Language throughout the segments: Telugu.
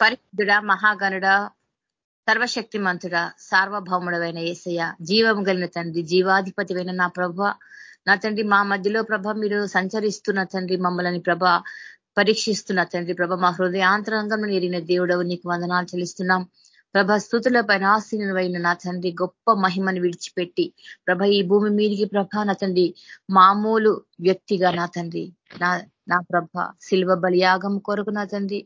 పరిశుద్ధుడ మహాగణుడ సర్వశక్తి మంతుడ సార్వభౌముడమైన ఏసయ్య. జీవం కలిగిన తండ్రి జీవాధిపతివైన నా ప్రభ. నా తండ్రి మా మధ్యలో ప్రభ మీరు సంచరిస్తున్న తండ్రి మమ్మల్ని ప్రభ పరీక్షిస్తున్న తండ్రి ప్రభ. మా హృదయాంతరంగంలో ఎరిగిన దేవుడవు నీకు వందనాలు చెల్లిస్తున్నాం. ప్రభ స్థుతుల పైన ఆశీనమైన నా తండ్రి గొప్ప మహిమను విడిచిపెట్టి ప్రభ ఈ భూమి మీదికి ప్రభ నా తండ్రి మామూలు వ్యక్తిగా నా తండ్రి నా నా ప్రభ శిల్వ బలియాగం కొరకు నా తండ్రి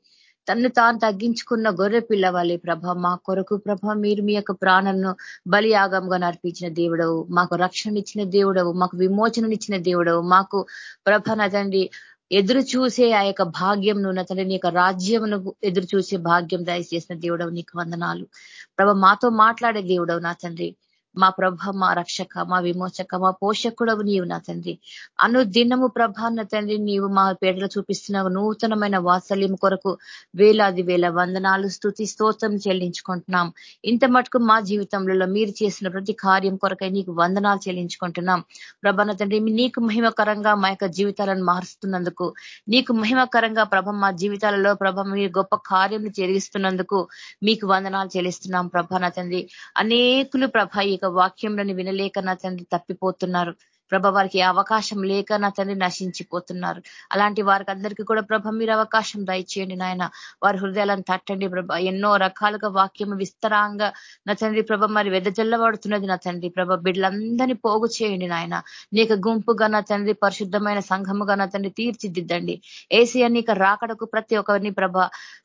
తన్ను తాను తగ్గించుకున్న గొర్రె పిల్లవాలి ప్రభ మా కొరకు ప్రభ మీరు మీ యొక్క ప్రాణంను బలియాగంగా నర్పించిన దేవుడవు. మాకు రక్షణ ఇచ్చిన దేవుడవు మాకు విమోచననిచ్చిన దేవుడవు. మాకు ప్రభ నదండి ఎదురు చూసే ఆ యొక్క భాగ్యం నా తండ్రి నీ యొక్క రాజ్యమును ఎదురు చూసే భాగ్యం దయచేసిన దేవుడవు నీకు వందనాలు. ప్రభ మాతో మాట్లాడే దేవుడవు నా తండ్రి. మా ప్రభ మా రక్షక మా విమోచక మా పోషకుడవు నీవు నా తండ్రి. అనుదినము ప్రభాన్న తండ్రి నీవు మా పేటలో చూపిస్తున్న నూతనమైన వాత్సల్యం కొరకు వేలాది వేల వందనాలు స్థుతి స్తోత్రం చెల్లించుకుంటున్నాం. ఇంత మటుకు మా జీవితంలో మీరు చేసిన ప్రతి కార్యం కొరకై నీకు వందనాలు చెల్లించుకుంటున్నాం. ప్రభాన తండ్రి నీకు మహిమకరంగా మా యొక్క జీవితాలను మారుస్తున్నందుకు నీకు మహిమకరంగా ప్రభ మా జీవితాలలో ప్రభ మీరు గొప్ప కార్యం జరిగిస్తున్నందుకు మీకు వందనాలు చెల్లిస్తున్నాం ప్రభాన తండ్రి. అనేకులు ప్రభ ఇక వాక్యంలోని వినలేక నా తండ్రి తప్పిపోతున్నారు. ప్రభ వారికి అవకాశం లేక నా తండ్రి నశించిపోతున్నారు. అలాంటి వారికి అందరికీ కూడా ప్రభ మీరు అవకాశం దయచేయండి నాయన. వారి హృదయాలను తట్టండి ప్రభ. ఎన్నో రకాలుగా వాక్యం విస్తరాంగా నా తండ్రి ప్రభ మరి వెదజల్లబడుతున్నది నా తండ్రి ప్రభ. బిడ్డలందరినీ పోగు చేయండి నాయన. నీకు గుంపుగా నా తండ్రి పరిశుద్ధమైన సంఘముగా నా తండ్రి తీర్చిదిద్దండి. ఏసీ నీకు రాకడకు ప్రతి ఒక్కరిని ప్రభ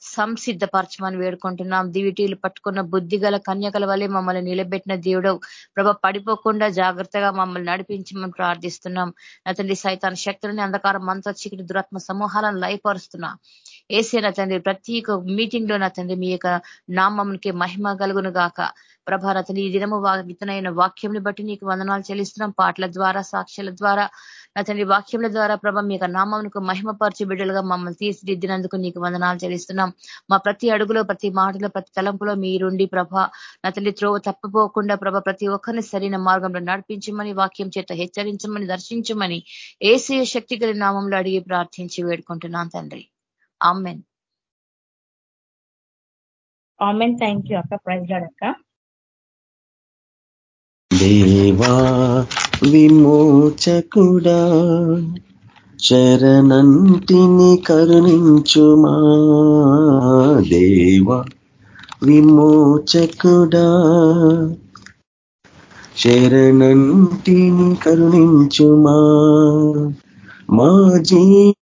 సంసిద్ధపరచమని వేడుకుంటున్నాం. దివిటీలు పట్టుకున్న బుద్ధి గల కన్యకల వల్లే మమ్మల్ని నిలబెట్టిన దేవుడవు. ప్రభ పడిపోకుండా జాగ్రత్తగా మమ్మల్ని నడిపించి ప్రార్థిస్తున్నాం. నా తండ్రి సైతాన్ శక్తులని అంధకారం మంత్ర చీకటి దురాత్మ సమూహాలను లయపరుస్తున్నా. ఏసే నా తండ్రి ప్రతి మీటింగ్లో నా తండ్రి మీ యొక్క నామంకి మహిమ కలుగును గాక. ప్రభా తండ్రి ఈ దినము విత్తనైన వాక్యంని బట్టి నీకు వందనాలు చెల్లిస్తున్నాం. పాటల ద్వారా సాక్ష్యాల ద్వారా నా తండ్రి వాక్యముల ద్వారా ప్రభ మీ యొక్క నామమునకు మహిమపరిచి బిడ్డలుగా మమ్మల్ని తీర్చిదిద్దినందుకు నీకు వందనాలు చెల్లిస్తున్నాం. మా ప్రతి అడుగులో ప్రతి మాటలో ప్రతి తలంపులో మీరుండి ప్రభ నా తండ్రి త్రోవ తప్పిపోకుండా ప్రభ ప్రతి ఒక్కరిని సరైన మార్గంలో నడిపించమని వాక్యం చేత హెచ్చరించమని దర్శించమని ఏసీ శక్తి గల నామంలో అడిగి ప్రార్థించి వేడుకుంటున్నాను తండ్రి. ఆమెన్. ఆమెన్. థ్యాంక్ యూ అక్క. ప్రైజ్ అక్క. దేవా విమోచకుడా శరణంటిని కరుణించుమా దేవా? విమోచకుడా శరణంటిని కరుణించుమా మా జీవిత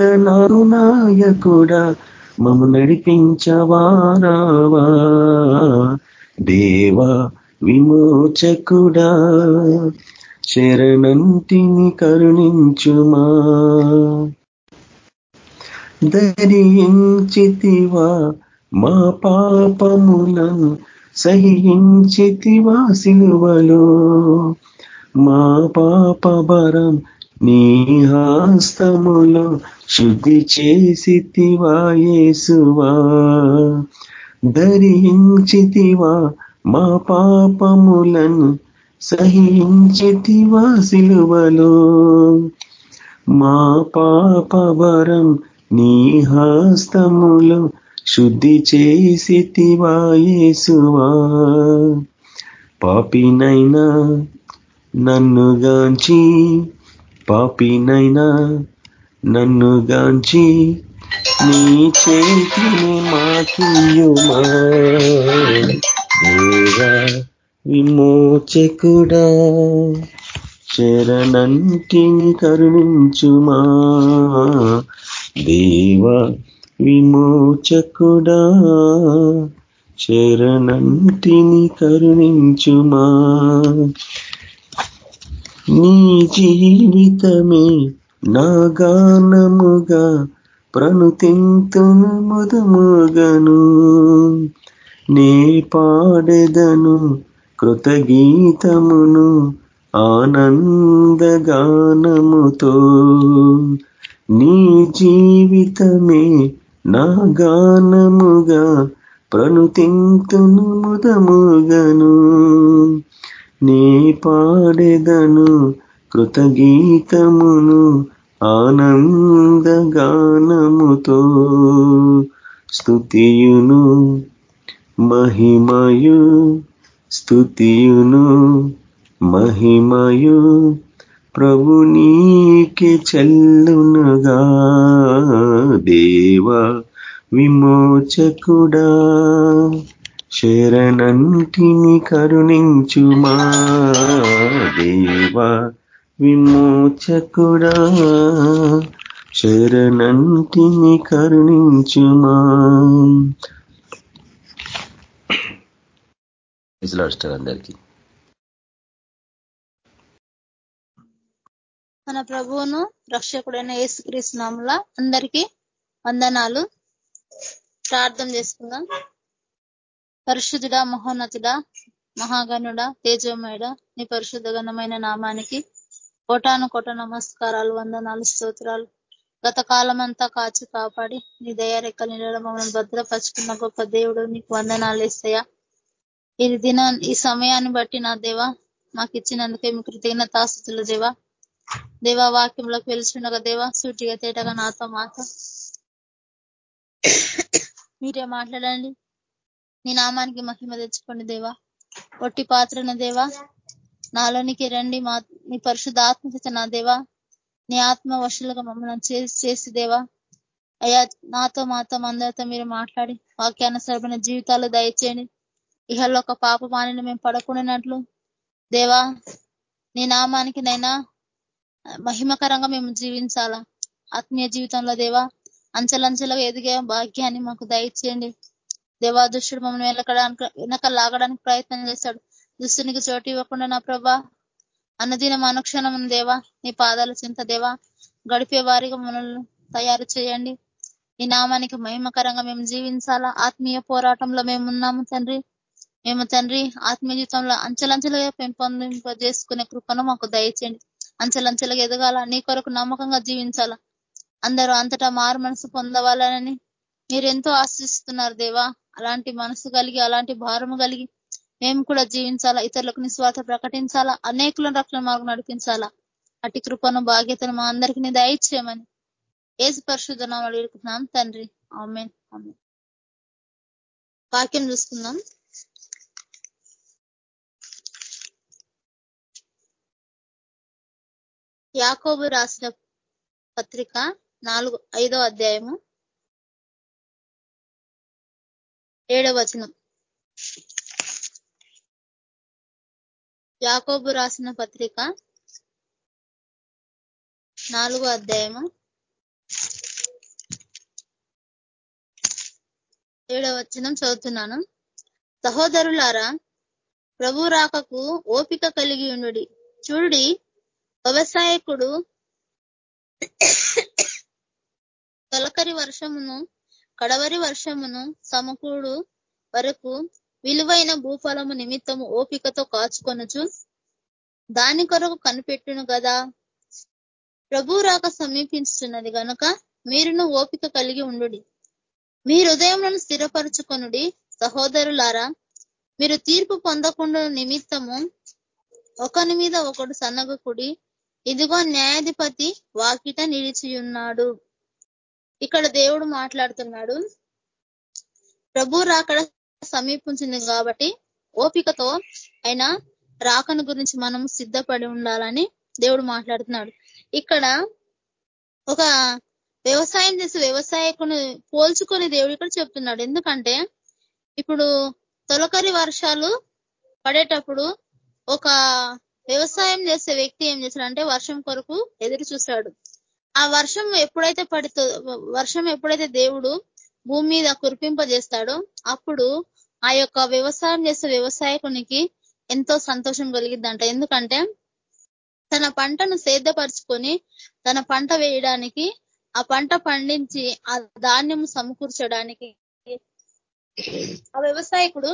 నాయకుడా మము నడిపించవారావా దేవా విమోచకుడా శరణంటిని కరుణించుమా. ధరించితివా మా పాపములను సహించితివా సిలువలో. మా పాపభరం నీ హాస్తములో శుద్ధి చేసితివా యేసువా. ధరించితివా మా పాపములను సహించితివా సిలువలో మా పాపవరం నీ హస్తములో శుద్ధి చేసితివా యేసువా. పాపినైనా నన్నుగాంచి పాపినైనా నన్నుగాంచి నీ చేతిని మాకియుమా దేవా విమోచకుడా శరణంటిని కరుణించుమా? దేవా విమోచకుడా శరణంటిని కరుణించుమా? నీ జీవితమే నా గానముగా ప్రణుతింతును ముదముగను నే పాడెదను కృతగీతమును ఆనందగానముతో. నీ జీవితమే నా గానముగా ప్రణుతింతును ముదముగను. నే పాడెదను కృతగీతమును ఆనందగానముతో. స్థుతియును స్తుతియును మహిమయు స్తుతియును మహిమయు ప్రభు నీకి చెల్లునుగా. దేవా విమోచకుడా శరణంటిని కరుణించుమా. దేవా విమోచకుడా శరణంటిని కరుణించుమా. అందరికీ మన ప్రభువును రక్షకుడైన ఏసుక్రీస్తునాముల అందరికీ వందనాలు. ప్రార్థన చేసుకుందాం. పరిశుద్ధుడా మహోన్నతుడా మహాగణుడ తేజోమయుడ నీ పరిశుద్ధ ఘనమైన నామానికి కోటాను కోట నమస్కారాలు వందనాలు స్తోత్రాలు. గత కాలం అంతా కాచి కాపాడి నీ దయారెక్క నీళ్ళ మమ్మల్ని భద్రపరుచుకున్న గొప్ప దేవుడు నీకు వందనాలు ఇస్తాయా ఈ దిన ఈ సమయాన్ని బట్టి నా దేవా మాకు ఇచ్చినందుకే మీ కృతజ్ఞతాస్తుతులు దేవా. దేవా వాక్యంలోకి వెలుచుండగా దేవా సూటిగా తేటగా నాతో మాతో. మీరే మాట్లాడండి. నీ నామానికి మహిమ తెచ్చుకోండి దేవా. ఒట్టి పాత్రన దేవా నాలోనికి రండి మా నీ పరిశుద్ధ ఆత్మ నా దేవా. నీ ఆత్మ వశులుగా మమ్మల్ని చేసి చేసి దేవా. అయ్యా నాతో మాతో అందరితో మీరు మాట్లాడి వాక్యానుసరమైన జీవితాలు దయచేయండి. ఇహల్లో ఒక పాప మానిని మేము పడకుండానట్లు దేవా నీ నామానికి నైనా మహిమకరంగా మేము జీవించాలా? ఆత్మీయ జీవితంలో దేవా అంచెలంచెలుగా ఎదిగే భాగ్యాన్ని మాకు దయచేయండి. దేవా దుష్టుడు మమ్మల్ని వెనకడానికి వెనక లాగడానికి ప్రయత్నం చేస్తాడు దుస్తునికి చోటు ఇవ్వకుండా నా ప్రభా అన్నదినం అనుక్షణం దేవా. నీ పాదాల చింత దేవా. గడిపే వారిగా మనల్ని తయారు చేయండి. ఈ నామానికి మహిమకరంగా మేము జీవించాలా? ఆత్మీయ పోరాటంలో మేము ఉన్నాము తండ్రి. మేము తండ్రి ఆత్మీయ జీవితంలో అంచెలంచెలుగా పెంపొందింప చేసుకునే కృపను మాకు దయచేయండి. అంచెలంచెలుగా ఎదగాల? నీ కొరకు నమ్మకంగా జీవించాలా? అందరూ అంతటా మారు మనసు పొందవాలని మీరెంతో ఆశిస్తున్నారు దేవా. అలాంటి మనసు కలిగి అలాంటి భారము కలిగి మేము కూడా జీవించాలా ఇతరులకు నిస్వార్థ ప్రకటించాలా అనేకులను రక్షణ మార్గం నడిపించాలా? అటు కృపను బాధ్యతను మా అందరికీ దయచేయమని ఏసు పరిశుద్ధనాలు అడుగుతున్నాం తండ్రి ఆమెన్ ఆమె వాక్యం చూసుకుందాం. యాకోబు రాసిన పత్రిక నాలుగు ఐదో అధ్యాయము ఏడవ వచనం. యాకోబు రాసిన పత్రిక నాలుగో అధ్యాయము ఏడవ వచనం చదువుతున్నాను. సహోదరులారా ప్రభు రాకకు ఓపిక కలిగి ఉండు చూడి వ్యవసాయకుడు తొలకరి వర్షమును కడవరి వర్షమును సమకూడు వరకు విలువైన భూఫలము నిమిత్తము ఓపికతో కాచుకొనచు దాని కొరకు కనిపెట్టును కదా ప్రభు రాక సమీపించుతున్నది గనుక మీరును ఓపిక కలిగి ఉండు మీ హృదయములను స్థిరపరచుకొనుడి సహోదరులారా. మీరు తీర్పు పొందకుండా నిమిత్తము ఒకని మీద ఒకడు సన్నగకుడి. ఇదిగో న్యాయాధిపతి వాకిట నిలిచియున్నాడు. ఇక్కడ దేవుడు మాట్లాడుతున్నాడు. ప్రభు రాకడ సమీపించింది కాబట్టి ఓపికతో ఆయన రాకను గురించి మనం సిద్ధపడి ఉండాలని దేవుడు మాట్లాడుతున్నాడు. ఇక్కడ ఒక వ్యవసాయం చేసే వ్యవసాయకుని పోల్చుకొని దేవుడు ఇక్కడ చెప్తున్నాడు. ఎందుకంటే ఇప్పుడు తొలకరి వర్షాలు పడేటప్పుడు ఒక వ్యవసాయం చేసే వ్యక్తి ఏం చేశాడంటే వర్షం కొరకు ఎదురు చూశాడు. ఆ వర్షం ఎప్పుడైతే పడుతో వర్షం ఎప్పుడైతే దేవుడు భూమి మీద కురిపింపజేస్తాడో అప్పుడు ఆ యొక్క వ్యవసాయం చేసే వ్యవసాయకునికి ఎంతో సంతోషం కలిగిద్దంట. ఎందుకంటే తన పంటను సేద్దపరుచుకొని తన పంట వేయడానికి ఆ పంట పండించి ఆ ధాన్యం సమకూర్చడానికి ఆ వ్యవసాయకుడు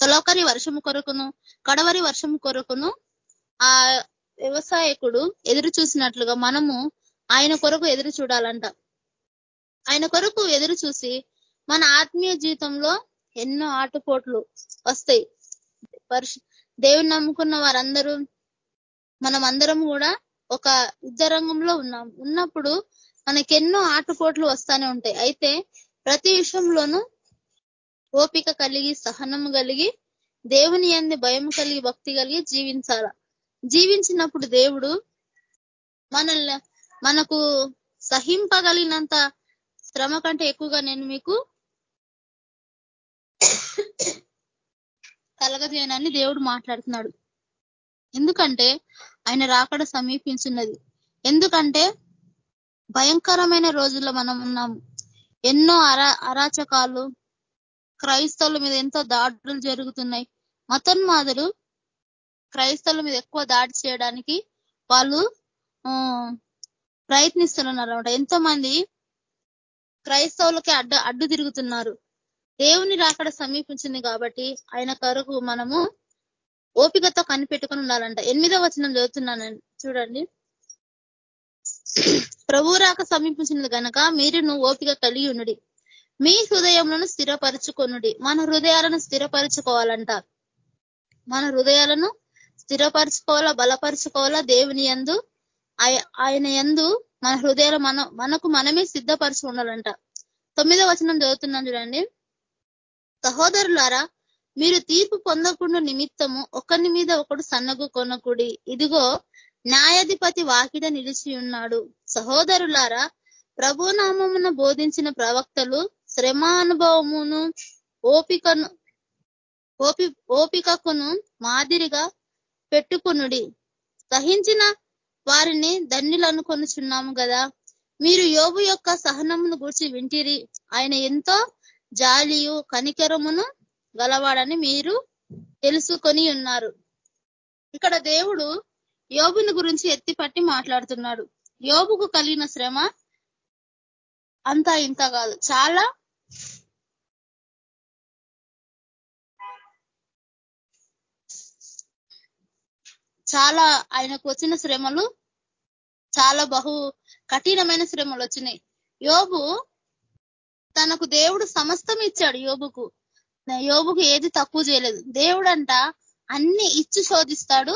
తొలకరి వర్షము కొరకును కడవరి వర్షము కొరకును ఆ వ్యవసాయకుడు ఎదురు చూసినట్లుగా మనము ఆయన కొరకు ఎదురు చూడాలంట. ఆయన కొరకు ఎదురు చూసి మన ఆత్మీయ జీవితంలో ఎన్నో ఆటుపోట్లు వస్తాయి. పరిశు దేవుని నమ్ముకున్న వారందరూ మనం అందరం కూడా ఒక యుద్ధ రంగంలో ఉన్నాం. ఉన్నప్పుడు మనకెన్నో ఆటుపోట్లు వస్తానే ఉంటాయి. అయితే ప్రతి విషయంలోనూ ఓపిక కలిగి సహనం కలిగి దేవుని అంది భయం కలిగి భక్తి కలిగి జీవించాల. జీవించినప్పుడు దేవుడు మనల్ని మనకు సహింపగలిగినంత శ్రమ కంటే ఎక్కువగా నేను మీకు కలగజేయనని దేవుడు మాట్లాడుతున్నాడు. ఎందుకంటే ఆయన రాకడ సమీపించున్నది. ఎందుకంటే భయంకరమైన రోజుల్లో మనం ఉన్నాము. ఎన్నో అరా అరాచకాలు క్రైస్తవుల మీద ఎంతో దాడులు జరుగుతున్నాయి. మతన్మాదులు క్రైస్తవుల మీద ఎక్కువ దాడి చేయడానికి వాళ్ళు ప్రయత్నిస్తున్నారు అనమాట ఎంతో మంది క్రైస్తవులకి అడ్డ అడ్డు తిరుగుతున్నారు. దేవుని రాకడ సమీపించింది కాబట్టి ఆయన కొరకు మనము ఓపికతో కనిపెట్టుకుని ఉండాలంట. ఎనిమిదో వచనం చదువుతున్నానండి చూడండి. ప్రభు రాక సమీపించినది కనుక మీరు నువ్వు ఓపిక కలిగి ఉండి మీ హృదయములను స్థిరపరచుకొనుడి. మన హృదయాలను స్థిరపరచుకోవాలంట. మన హృదయాలను స్థిరపరచుకోవాలా బలపరుచుకోవాలా? దేవుని ఎందు ఆయన ఎందు మన హృదయాలు మన మనకు మనమే సిద్ధపరచు ఉండాలంట. తొమ్మిదో వచనం చదువుతున్నాం చూడండి. సహోదరులారా మీరు తీర్పు పొందకుండా నిమిత్తము ఒకరి మీద ఒకడు సన్నగు కొనకుడి. ఇదిగో న్యాయాధిపతి వాకిడ నిలిచి ఉన్నాడు. సహోదరులారా ప్రభునామమున బోధించిన ప్రవక్తలు శ్రమ అనుభవమును ఓపికను ఓపి ఓపికకును మాదిరిగా పెట్టుకునుడి. సహించిన వారిని ధన్యులు కదా మీరు యోగు యొక్క సహనమును గురించి వింటిరి. ఆయన ఎంతో జాలియు కనికరమును గలవాడని మీరు తెలుసుకొని ఉన్నారు. ఇక్కడ దేవుడు యోబుని గురించి ఎత్తిపట్టి మాట్లాడుతున్నాడు. యోబుకు కలిగిన శ్రమ అంతా ఇంత కాదు. చాలా చాలా ఆయనకు వచ్చిన శ్రమలు చాలా బహు కఠినమైన శ్రమలు వచ్చినాయి. యోబు తనకు దేవుడు సమస్తం ఇచ్చాడు యోబుకు. యోబుకు ఏది తక్కువ చేయలేదు. దేవుడు అంట అన్ని ఇచ్చి శోధిస్తాడు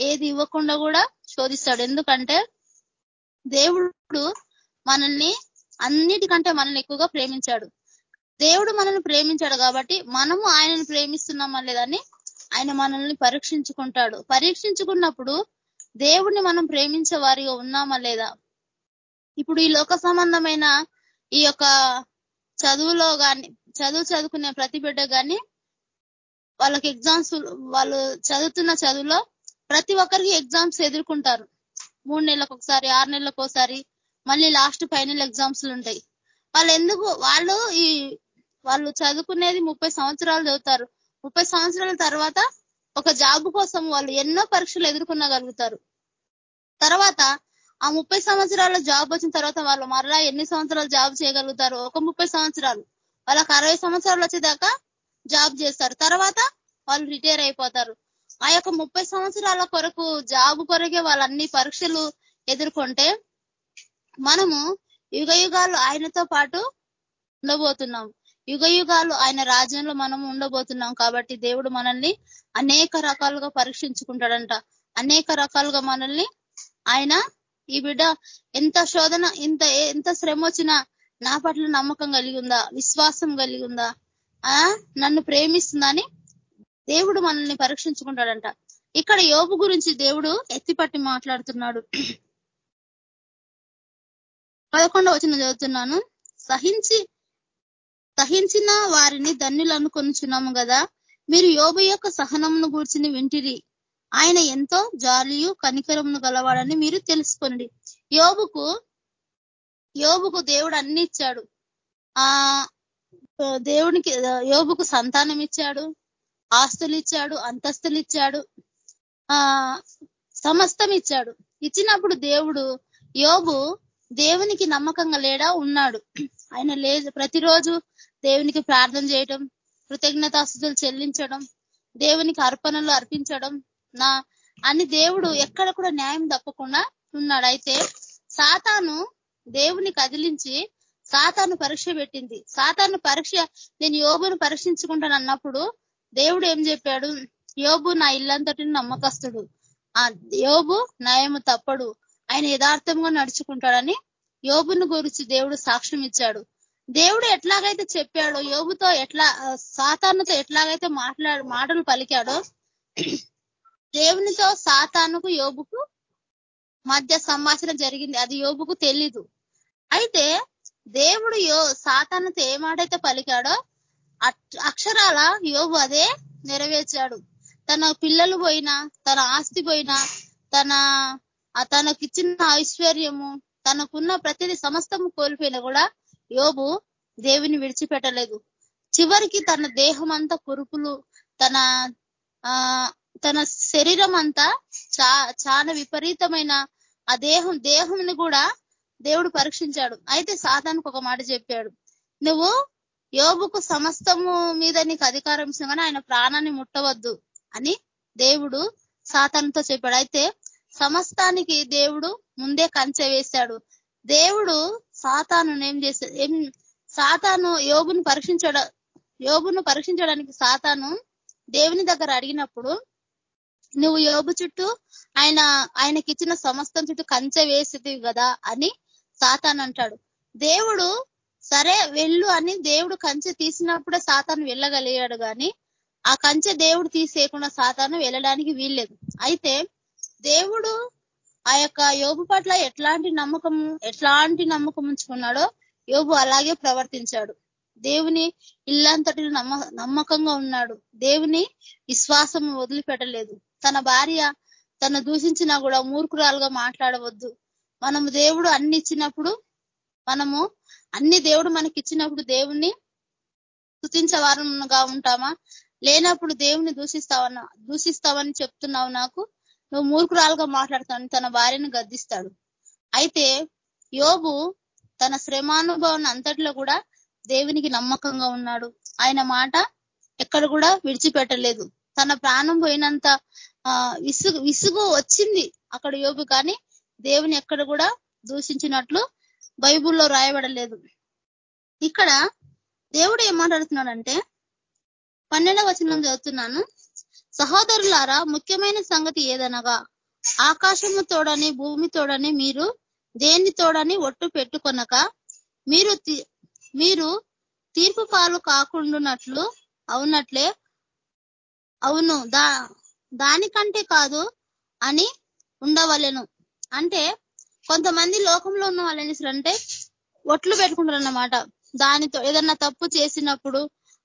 ఏది ఇవ్వకుండా కూడా శోధిస్తాడు. ఎందుకంటే దేవుడు మనల్ని అన్నిటికంటే మనల్ని ఎక్కువగా ప్రేమించాడు. దేవుడు మనల్ని ప్రేమించాడు కాబట్టి మనము ఆయనను ప్రేమిస్తున్నామా లేదని ఆయన మనల్ని పరీక్షించుకుంటాడు. పరీక్షించుకున్నప్పుడు దేవుడిని మనం ప్రేమించే వారిగా ఉన్నామా లేదా? ఇప్పుడు ఈ లోక సంబంధమైన ఈ యొక్క చదువులో కానీ చదువు చదువుకునే ప్రతి బిడ్డ కానీ వాళ్ళకి ఎగ్జామ్స్ వాళ్ళు చదువుతున్న చదువులో ప్రతి ఒక్కరికి ఎగ్జామ్స్ ఎదుర్కొంటారు. మూడు నెలలకు ఒకసారి ఆరు నెలలకు ఒకసారి మళ్ళీ లాస్ట్ ఫైనల్ ఎగ్జామ్స్ ఉంటాయి. వాళ్ళు ఎందుకు వాళ్ళు ఈ వాళ్ళు చదువుకునేది ముప్పై సంవత్సరాలు చదువుతారు. ముప్పై సంవత్సరాల తర్వాత ఒక జాబ్ కోసం వాళ్ళు ఎన్నో పరీక్షలు ఎదుర్కొనగలుగుతారు. తర్వాత ఆ ముప్పై సంవత్సరాల జాబ్ వచ్చిన తర్వాత వాళ్ళు మరలా ఎన్ని సంవత్సరాలు జాబ్ చేయగలుగుతారు ఒక ముప్పై సంవత్సరాలు. వాళ్ళకి అరవై సంవత్సరాలు వచ్చేదాకా జాబ్ చేస్తారు. తర్వాత వాళ్ళు రిటైర్ అయిపోతారు. ఆ యొక్క ముప్పై సంవత్సరాల కొరకు జాబ్ కొరకే వాళ్ళన్ని పరీక్షలు ఎదుర్కొంటే మనము యుగ యుగాలు ఆయనతో పాటు ఉండబోతున్నాం. యుగ యుగాలు ఆయన రాజ్యంలో మనం ఉండబోతున్నాం కాబట్టి దేవుడు మనల్ని అనేక రకాలుగా పరీక్షించుకుంటాడంట. అనేక రకాలుగా మనల్ని ఆయన ఈ బిడ్డ ఎంత శోధన ఇంత ఎంత శ్రమ వచ్చినా నా పట్ల నమ్మకం కలిగి ఉందా? విశ్వాసం కలిగి ఉందా? ఆ? నన్ను ప్రేమిస్తుందని దేవుడు మనల్ని పరీక్షించుకుంటాడంట. ఇక్కడ యోగు గురించి దేవుడు ఎత్తిపట్టి మాట్లాడుతున్నాడు. పదకొండవ వచ్చిన చదువుతున్నాను. సహించి సహించిన వారిని ధన్యులనుకొనుచున్నాము కదా మీరు యోబు యొక్క సహనమును గూర్చిని వింటిరి. ఆయన ఎంతో జాలియు కనికరమును గలవాడని మీరు తెలుసుకోండి యోబుకు యోబుకు దేవుడు అన్ని ఇచ్చాడు. ఆ దేవునికి యోబుకు సంతానం ఇచ్చాడు ఆస్తులు ఇచ్చాడు అంతస్తులు ఇచ్చాడు ఆ సమస్తం ఇచ్చాడు. ఇచ్చినప్పుడు దేవుడు యోబు దేవునికి నమ్మకంగా లేడా? ఉన్నాడు. ఆయన లేదు ప్రతిరోజు దేవునికి ప్రార్థన చేయటం కృతజ్ఞతాస్తుతులు చెల్లించడం దేవునికి అర్పణలు అర్పించడం నా అని దేవుడు ఎక్కడ కూడా న్యాయం తప్పకుండా ఉన్నాడు. అయితే సాతాను దేవుని కదిలించి సాతాను పరీక్ష పెట్టింది. సాతాను పరీక్ష నేను యోగును పరీక్షించుకుంటాను అన్నప్పుడు దేవుడు ఏం చెప్పాడు? యోబు నా ఇల్లంతటి నమ్మకస్తుడు. ఆ యోబు నయము తప్పడు. ఆయన యథార్థంగా నడుచుకుంటాడని యోబును గురించి దేవుడు సాక్ష్యం ఇచ్చాడు. దేవుడు ఎట్లాగైతే చెప్పాడో యోబుతో ఎట్లా సాతానుతో ఎట్లాగైతే మాట్లాడు మాటలు పలికాడో దేవునితో సాతానుకు యోబుకు మధ్య సంభాషణ జరిగింది. అది యోబుకు తెలీదు. అయితే దేవుడు యో సాతానుతో ఏ మాటైతే పలికాడో అక్షరాల యోబు అదే నెరవేర్చాడు. తన పిల్లలు పోయినా తన ఆస్తి పోయినా తన తనకిచ్చిన ఐశ్వర్యము తనకున్న ప్రతిదీ సమస్తము కోల్పోయినా కూడా యోబు దేవుని విడిచిపెట్టలేదు. చివరికి తన దేహం అంతా కురుపులు తన ఆ తన శరీరం అంతా చా చాలా విపరీతమైన ఆ దేహం దేహంని కూడా దేవుడు పరీక్షించాడు. అయితే సాతానికి ఒక మాట చెప్పాడు. నువ్వు యోబుకు సమస్తము మీద నీకు అధికారం ఇచ్చినా ఆయన ప్రాణాన్ని ముట్టవద్దు అని దేవుడు సాతానుతో చెప్పాడు. అయితే సమస్తానికి దేవుడు ముందే కంచె వేశాడు. దేవుడు సాతాను ఏం చేశాడు ఏం సాతాను యోగును పరీక్షించడ యోగును పరీక్షించడానికి సాతాను దేవుని దగ్గర అడిగినప్పుడు నువ్వు యోగు చుట్టూ ఆయన ఆయనకి ఇచ్చిన సమస్తం చుట్టూ కంచె వేసేది కదా అని సాతాన్ అంటాడు. దేవుడు సరే వెళ్ళు అని దేవుడు కంచె తీసినప్పుడే సాతాను వెళ్ళగలిగాడు కానీ ఆ కంచె దేవుడు తీసేయకుండా సాతాను వెళ్ళడానికి వీల్లేదు. అయితే దేవుడు ఆ యొక్క యోగు పట్ల ఎట్లాంటి నమ్మకము ఎట్లాంటి నమ్మకం ఉంచుకున్నాడో యోగు అలాగే ప్రవర్తించాడు. దేవుని ఇల్లంతటి నమ్మ నమ్మకంగా ఉన్నాడు. దేవుని విశ్వాసం వదిలిపెట్టలేదు. తన భార్య తను దూషించినా కూడా మూర్ఖురాలుగా మాట్లాడవద్దు. మనము దేవుడు అన్ని ఇచ్చినప్పుడు మనము అన్ని దేవుడు మనకి ఇచ్చినప్పుడు దేవుణ్ణి స్థుతించవారంగా ఉంటామా? లేనప్పుడు దేవుని దూషిస్తావన్నా దూషిస్తావని చెప్తున్నావు నాకు. నువ్వు మూర్ఖురాలుగా మాట్లాడతావు తన భార్యను గద్దిస్తాడు. అయితే యోగు తన శ్రమానుభవం అంతట్లో కూడా దేవునికి నమ్మకంగా ఉన్నాడు. ఆయన మాట ఎక్కడ కూడా విడిచిపెట్టలేదు. తన ప్రాణం పోయినంత విసుగు విసుగు వచ్చింది అక్కడ యోగు కానీ దేవుని ఎక్కడ కూడా దూషించినట్లు బైబుల్లో రాయబడలేదు. ఇక్కడ దేవుడు ఏం మాట్లాడుతున్నాడంటే పన్నెండవ వచనం చదువుతున్నాను. సహోదరులారా ముఖ్యమైన సంగతి ఏదనగా ఆకాశము తోడని భూమి తోడని మీరు దేని తోడని ఒట్టు పెట్టుకొనక మీరు మీరు తీర్పు పాలు కాకుండానట్లు అవునట్లే అవును దా దానికంటే కాదు అని ఉండవలెను. అంటే కొంతమంది లోకంలో ఉన్న వాళ్ళు ఏం అంటే ఒట్లు పెట్టుకుంటారు అన్నమాట దానితో ఏదన్నా తప్పు చేసినప్పుడు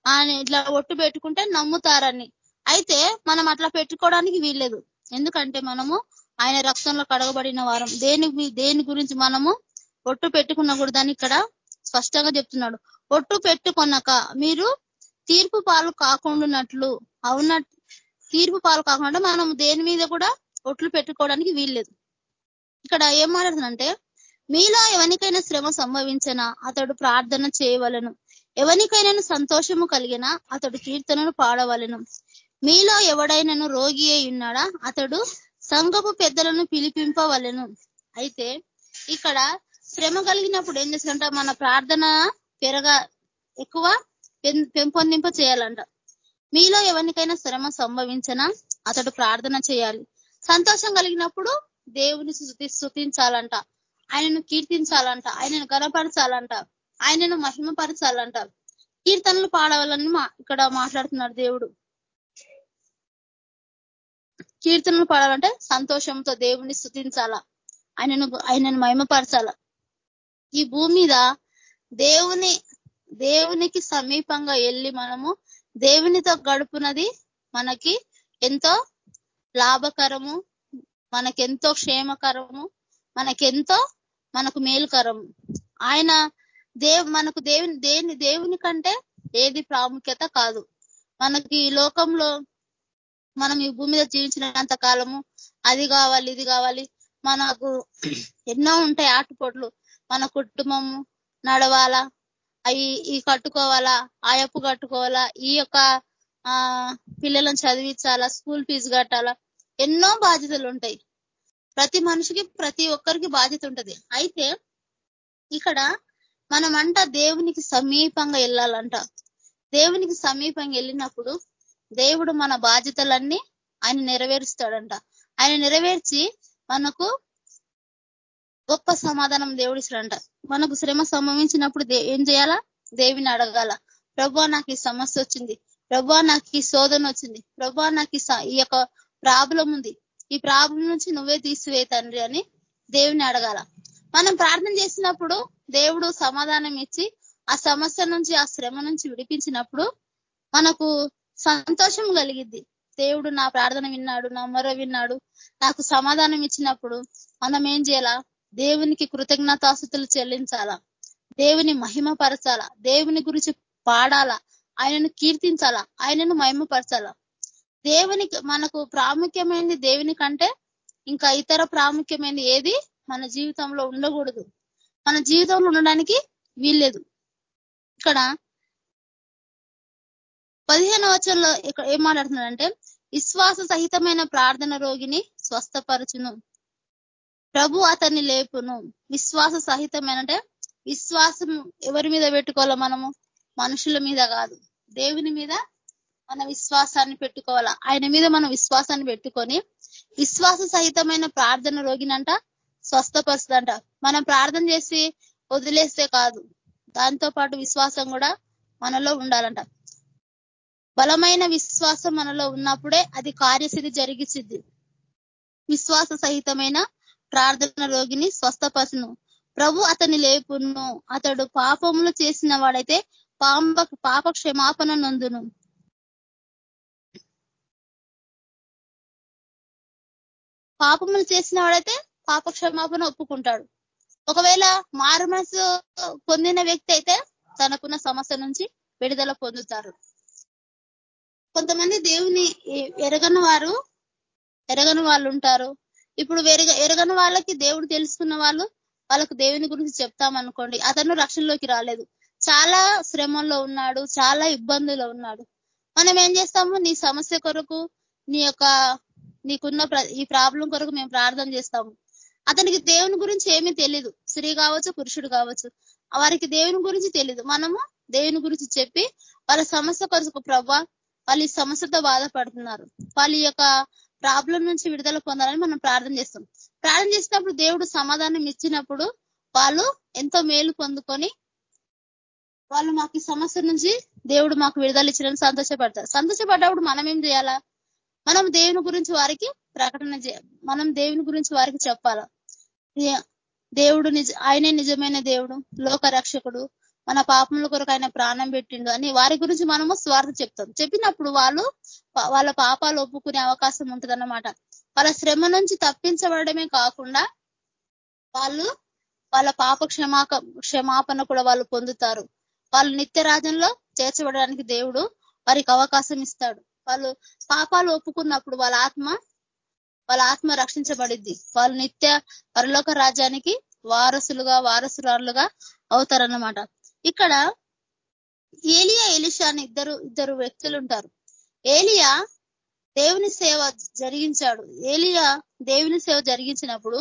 ఆయన ఇట్లా ఒట్టు పెట్టుకుంటే నమ్ముతారని. అయితే మనం అట్లా పెట్టుకోవడానికి వీల్లేదు. ఎందుకంటే మనము ఆయన రక్తంలో కడగబడిన వారం. దేని దేని గురించి మనము ఒట్టు పెట్టుకున్నకూడదని ఇక్కడ స్పష్టంగా చెప్తున్నాడు. ఒట్టు పెట్టుకున్నాక మీరు తీర్పు పాలు కాకుండానట్లు అవున తీర్పు పాలు కాకుండా మనం దేని మీద కూడా ఒట్లు పెట్టుకోవడానికి వీల్లేదు. ఇక్కడ ఏం మాట్లాడుతుందంటే మీలో ఎవరికైనా శ్రమ సంభవించినా అతడు ప్రార్థన చేయవలను. ఎవరికైనా సంతోషము కలిగినా అతడు కీర్తనను పాడవలను. మీలో ఎవడైనాను రోగి ఉన్నాడా? అతడు సంఘపు పెద్దలను పిలిపింపవలను. అయితే ఇక్కడ శ్రమ కలిగినప్పుడు ఏం చేస్తుంట మన ప్రార్థన పెరగ ఎక్కువ పెంపొందింప చేయాలంట. మీలో ఎవరికైనా శ్రమ సంభవించిన? అతడు ప్రార్థన చేయాలి. సంతోషం కలిగినప్పుడు దేవుని శృతి శృతించాలంట ఆయనను కీర్తించాలంట. ఆయనను గనపరచాలంట. ఆయనను మహిమపరచాలంట. కీర్తనలు పాడవాలని ఇక్కడ మాట్లాడుతున్నాడు దేవుడు. కీర్తనలు పాడాలంటే సంతోషంతో దేవుని స్థుతించాలా ఆయనను ఆయనను మహిమపరచాల? ఈ భూమి మీద దేవుని దేవునికి సమీపంగా వెళ్ళి మనము దేవునితో గడుపునది మనకి ఎంతో లాభకరము మనకెంతో క్షేమకరము మనకెంతో మనకు మేలుకరము. ఆయన దేవ్ మనకు దేవుని దేని దేవుని కంటే ఏది ప్రాముఖ్యత కాదు. మనకి ఈ లోకంలో మనం ఈ భూమి మీద జీవించినంత కాలము అది కావాలి ఇది కావాలి మనకు ఎన్నో ఉంటాయి ఆటుపోట్లు. మన కుటుంబము నడవాలా అవి ఈ కట్టుకోవాలా ఆ అప్పు కట్టుకోవాలా ఈ యొక్క ఆ పిల్లలను చదివించాలా స్కూల్ ఫీజు కట్టాలా ఎన్నో బాధ్యతలు ఉంటాయి. ప్రతి మనిషికి ప్రతి ఒక్కరికి బాధ్యత ఉంటుంది. అయితే ఇక్కడ మనమంట దేవునికి సమీపంగా వెళ్ళాలంట. దేవునికి సమీపంగా వెళ్ళినప్పుడు దేవుడు మన బాధ్యతలన్నీ ఆయన నెరవేరుస్తాడంట. ఆయన నెరవేర్చి మనకు గొప్ప సమాధానం దేవుడిస్తాడంట. మనకు శ్రమ సంభవించినప్పుడు ఏం చేయాలా? దేవిని అడగాల. ప్రభా నాకు ఈ సమస్య వచ్చింది. ప్రభా నాకు ఈ శోధన వచ్చింది. ప్రభా నాకు ఈ యొక్క ప్రాబ్లం ఉంది. ఈ ప్రాబ్లం నుంచి నువ్వే తీసివే తండ్రి అని దేవుని అడగాల. మనం ప్రార్థన చేసినప్పుడు దేవుడు సమాధానం ఇచ్చి ఆ సమస్య నుంచి ఆ శ్రమ నుంచి విడిపించినప్పుడు మనకు సంతోషం కలిగిద్ది. దేవుడు నా ప్రార్థన విన్నాడు నా మొర విన్నాడు. నాకు సమాధానం ఇచ్చినప్పుడు మనం ఏం చేయాలా? దేవునికి కృతజ్ఞతాస్థుతులు చెల్లించాలా? దేవుని మహిమపరచాలా? దేవుని గురించి పాడాలా? ఆయనను కీర్తించాలా? ఆయనను మహిమపరచాలా? దేవునికి మనకు ప్రాముఖ్యమైనది దేవుని కంటే ఇంకా ఇతర ప్రాముఖ్యమైనది ఏది? మన జీవితంలో ఉండకూడదు. మన జీవితంలో ఉండడానికి వీల్లేదు. ఇక్కడ పదిహేను వచనంలో ఇక్కడ ఏం మాట్లాడుతున్నాడంటే విశ్వాస సహితమైన ప్రార్థన రోగిని స్వస్థపరచును. ప్రభు అతన్ని లేపును. విశ్వాస సహితమైన అంటే విశ్వాసం ఎవరి మీద పెట్టుకోవాలా మనము? మనుషుల మీద కాదు. దేవుని మీద మన విశ్వాసాన్ని పెట్టుకోవాలా? ఆయన మీద మనం విశ్వాసాన్ని పెట్టుకొని విశ్వాస సహితమైన ప్రార్థన రోగినంట స్వస్థపరుస్తుందంట. మనం ప్రార్థన చేసి వదిలేస్తే కాదు. దాంతో పాటు విశ్వాసం కూడా మనలో ఉండాలంట. బలమైన విశ్వాసం మనలో ఉన్నప్పుడే అది కార్యసిద్ధి జరిగిసిద్ది విశ్వాస సహితమైన ప్రార్థన రోగిని స్వస్థపరచును. ప్రభు అతని లేపును. అతడు పాపములు చేసిన వాడైతే పాప పాప క్షమాపణ నందును. పాపములు చేసిన వాడైతే పాప క్షమాపణ ఒప్పుకుంటాడు. ఒకవేళ మారు మనసు పొందిన వ్యక్తి అయితే తనకున్న సమస్య నుంచి విడుదల పొందుతారు. కొంతమంది దేవుని ఎరగని వారు ఎరగని వాళ్ళు ఉంటారు. ఇప్పుడు వెరగ ఎరగని వాళ్ళకి దేవుడు తెలుసుకున్న వాళ్ళు వాళ్ళకు దేవుని గురించి చెప్తామనుకోండి అతను రక్షణలోకి రాలేదు. చాలా శ్రమంలో ఉన్నాడు చాలా ఇబ్బందుల్లో ఉన్నాడు. మనం ఏం చేస్తాము? నీ సమస్య కొరకు నీ యొక్క నీకున్న ఈ ప్రాబ్లం కొరకు మేము ప్రార్థన చేస్తాము. అతనికి దేవుని గురించి ఏమీ తెలియదు స్త్రీ కావచ్చు పురుషుడు కావచ్చు. వారికి దేవుని గురించి తెలియదు మనము దేవుని గురించి చెప్పి వాళ్ళ సమస్య కొరకు ప్రభావ వాళ్ళు ఈ సమస్యతో బాధపడుతున్నారు. వాళ్ళ యొక్క ప్రాబ్లం నుంచి విడుదల పొందాలని మనం ప్రార్థన చేస్తాం. ప్రార్థన చేసినప్పుడు దేవుడు సమాధానం ఇచ్చినప్పుడు వాళ్ళు ఎంతో మేలు పొందుకొని వాళ్ళు మాకు ఈ సమస్య నుంచి దేవుడు మాకు విడుదల ఇచ్చినని సంతోషపడతారు. సంతోషపడ్డప్పుడు మనం ఏం చేయాలా? మనం దేవుని గురించి వారికి ప్రకటన మనం దేవుని గురించి వారికి చెప్పాలా? దేవుడు నిజ ఆయనే నిజమైన దేవుడు లోక రక్షకుడు మన పాపముల కొరకు ఆయన ప్రాణం పెట్టిండు అని వారి గురించి మనము స్వార్థ చెప్తాం. చెప్పినప్పుడు వాళ్ళు వాళ్ళ పాపాలు ఒప్పుకునే అవకాశం ఉంటుందన్నమాట. వాళ్ళ శ్రమ నుంచి తప్పించబడమే కాకుండా వాళ్ళు వాళ్ళ పాప క్షమాక క్షమాపణ కూడా వాళ్ళు పొందుతారు. వాళ్ళు నిత్య రాజ్యంలో చేర్చబడడానికి దేవుడు వారికి అవకాశం ఇస్తాడు. వాళ్ళు పాపాలు ఒప్పుకున్నప్పుడు వాళ్ళ ఆత్మ వాళ్ళ ఆత్మ రక్షించబడిద్ది. వాళ్ళు నిత్య పరలోక రాజ్యానికి వారసులుగా వారసురాలుగా అవుతారన్నమాట. ఇక్కడ ఏలియా ఎలిషా అని ఇద్దరు ఇద్దరు వ్యక్తులు ఉంటారు ఏలియా దేవుని సేవ జరిగించాడు. ఏలియా దేవుని సేవ జరిగించినప్పుడు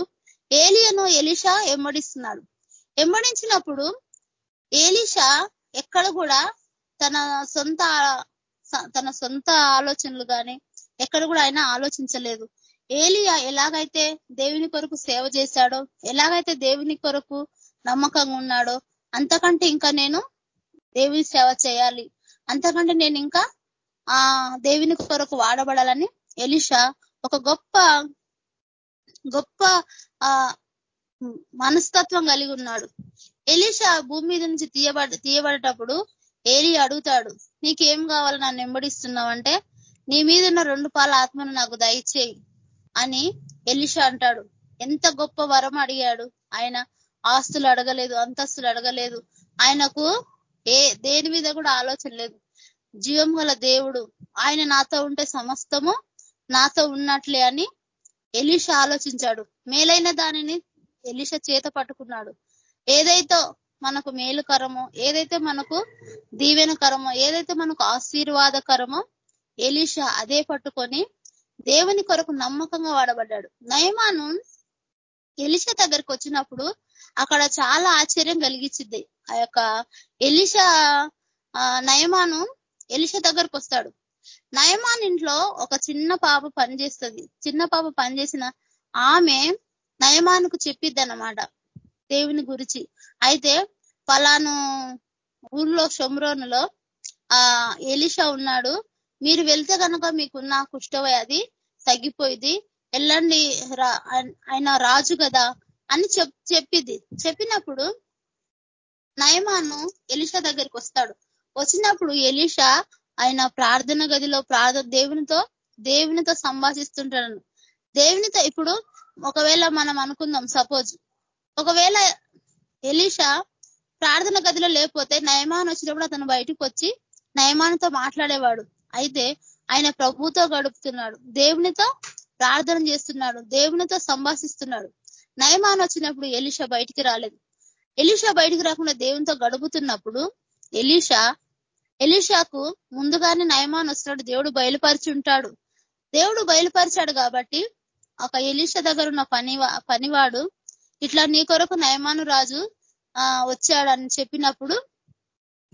ఏలియను ఎలిషా ఎమ్మడిస్తున్నాడు. ఎమ్మడించినప్పుడు ఏలిషా ఎక్కడ కూడా తన సొంత తన సొంత ఆలోచనలు కానీ ఎక్కడ కూడా ఆయన ఆలోచించలేదు. ఏలియా ఎలాగైతే దేవుని కొరకు సేవ చేశాడో ఎలాగైతే దేవుని కొరకు నమ్మకంగా ఉన్నాడో అంతకంటే ఇంకా నేను దేవుని సేవ చేయాలి. అంతకంటే నేను ఇంకా ఆ దేవుని కొరకు వాడబడాలని ఎలిషా ఒక గొప్ప గొప్ప ఆ మనస్తత్వం కలిగి ఉన్నాడు. ఎలిషా భూమి మీద నుంచి తీయబడ తీయబడేటప్పుడు ఏలి అడుగుతాడు నీకేం కావాలి? నన్ను వెంబడిస్తున్నావంటే నీ మీద ఉన్న రెండు పాల ఆత్మను నాకు దయచేయి అని ఎలిషా అంటాడు. ఎంత గొప్ప వరం అడిగాడు ఆయన. ఆస్తులు అడగలేదు అంతస్తులు అడగలేదు. ఆయనకు ఏ దేని మీద కూడా ఆలోచన లేదు. జీవం గల దేవుడు ఆయన నాతో ఉంటే సమస్తము నాతో ఉన్నట్లే అని ఎలిష ఆలోచించాడు. మేలైన దానిని ఎలిష చేత పట్టుకున్నాడు. ఏదైతే మనకు మేలుకరమో ఏదైతే మనకు దీవెనకరమో ఏదైతే మనకు ఆశీర్వాదకరమో ఎలిష అదే పట్టుకొని దేవుని కొరకు నమ్మకంగా వాడబడ్డాడు. నయమాను ఎలిష దగ్గరికి వచ్చినప్పుడు అక్కడ చాలా ఆశ్చర్యం కలిగించింది. ఆ యొక్క ఎలిష నయమాను ఎలిష దగ్గరకు వస్తాడు. నయమాన్ ఇంట్లో ఒక చిన్న పాప పనిచేస్తుంది. చిన్న పాప పనిచేసిన ఆమె నయమానుకు చెప్పిద్ది అనమాట దేవుని గురించి. అయితే పలాను ఊర్లో షమ్రోనులో ఆ ఎలిషా ఉన్నాడు. మీరు వెళ్తే కనుక మీకున్న కుష్ఠవ్యాధి తగ్గిపోయింది వెళ్ళండి ఆయన రాజు కదా. అని చెప్పింది. చెప్పినప్పుడు నయమాను ఎలిషా దగ్గరికి వస్తాడు. వచ్చినప్పుడు ఎలిషా ఆయన ప్రార్థన గదిలో ప్రార్థ దేవునితో దేవునితో సంభాషిస్తుంటాడు దేవునితో ఇప్పుడు ఒకవేళ మనం అనుకుందాం సపోజ్ ఒకవేళ ఎలీషా ప్రార్థన గదిలో లేకపోతే నయమాన్ వచ్చినప్పుడు అతను బయటకు వచ్చి నయమాన్తో మాట్లాడేవాడు. అయితే ఆయన ప్రభుతో గడుపుతున్నాడు. దేవునితో ప్రార్థన చేస్తున్నాడు. దేవునితో సంభాషిస్తున్నాడు. నయమాన్ వచ్చినప్పుడు ఎలీషా బయటికి రాలేదు. ఎలీషా బయటికి రాకుండా దేవునితో గడుపుతున్నప్పుడు ఎలీషా ఎలీషాకు ముందుగానే నయమాన్ వస్తున్నాడు. దేవుడు బయలుపరిచి ఉంటాడు. దేవుడు బయలుపరిచాడు కాబట్టి ఒక ఎలీషా దగ్గర ఉన్న పని పనివాడు ఇట్లా నీ కొరకు నయమాను రాజు ఆ వచ్చాడని చెప్పినప్పుడు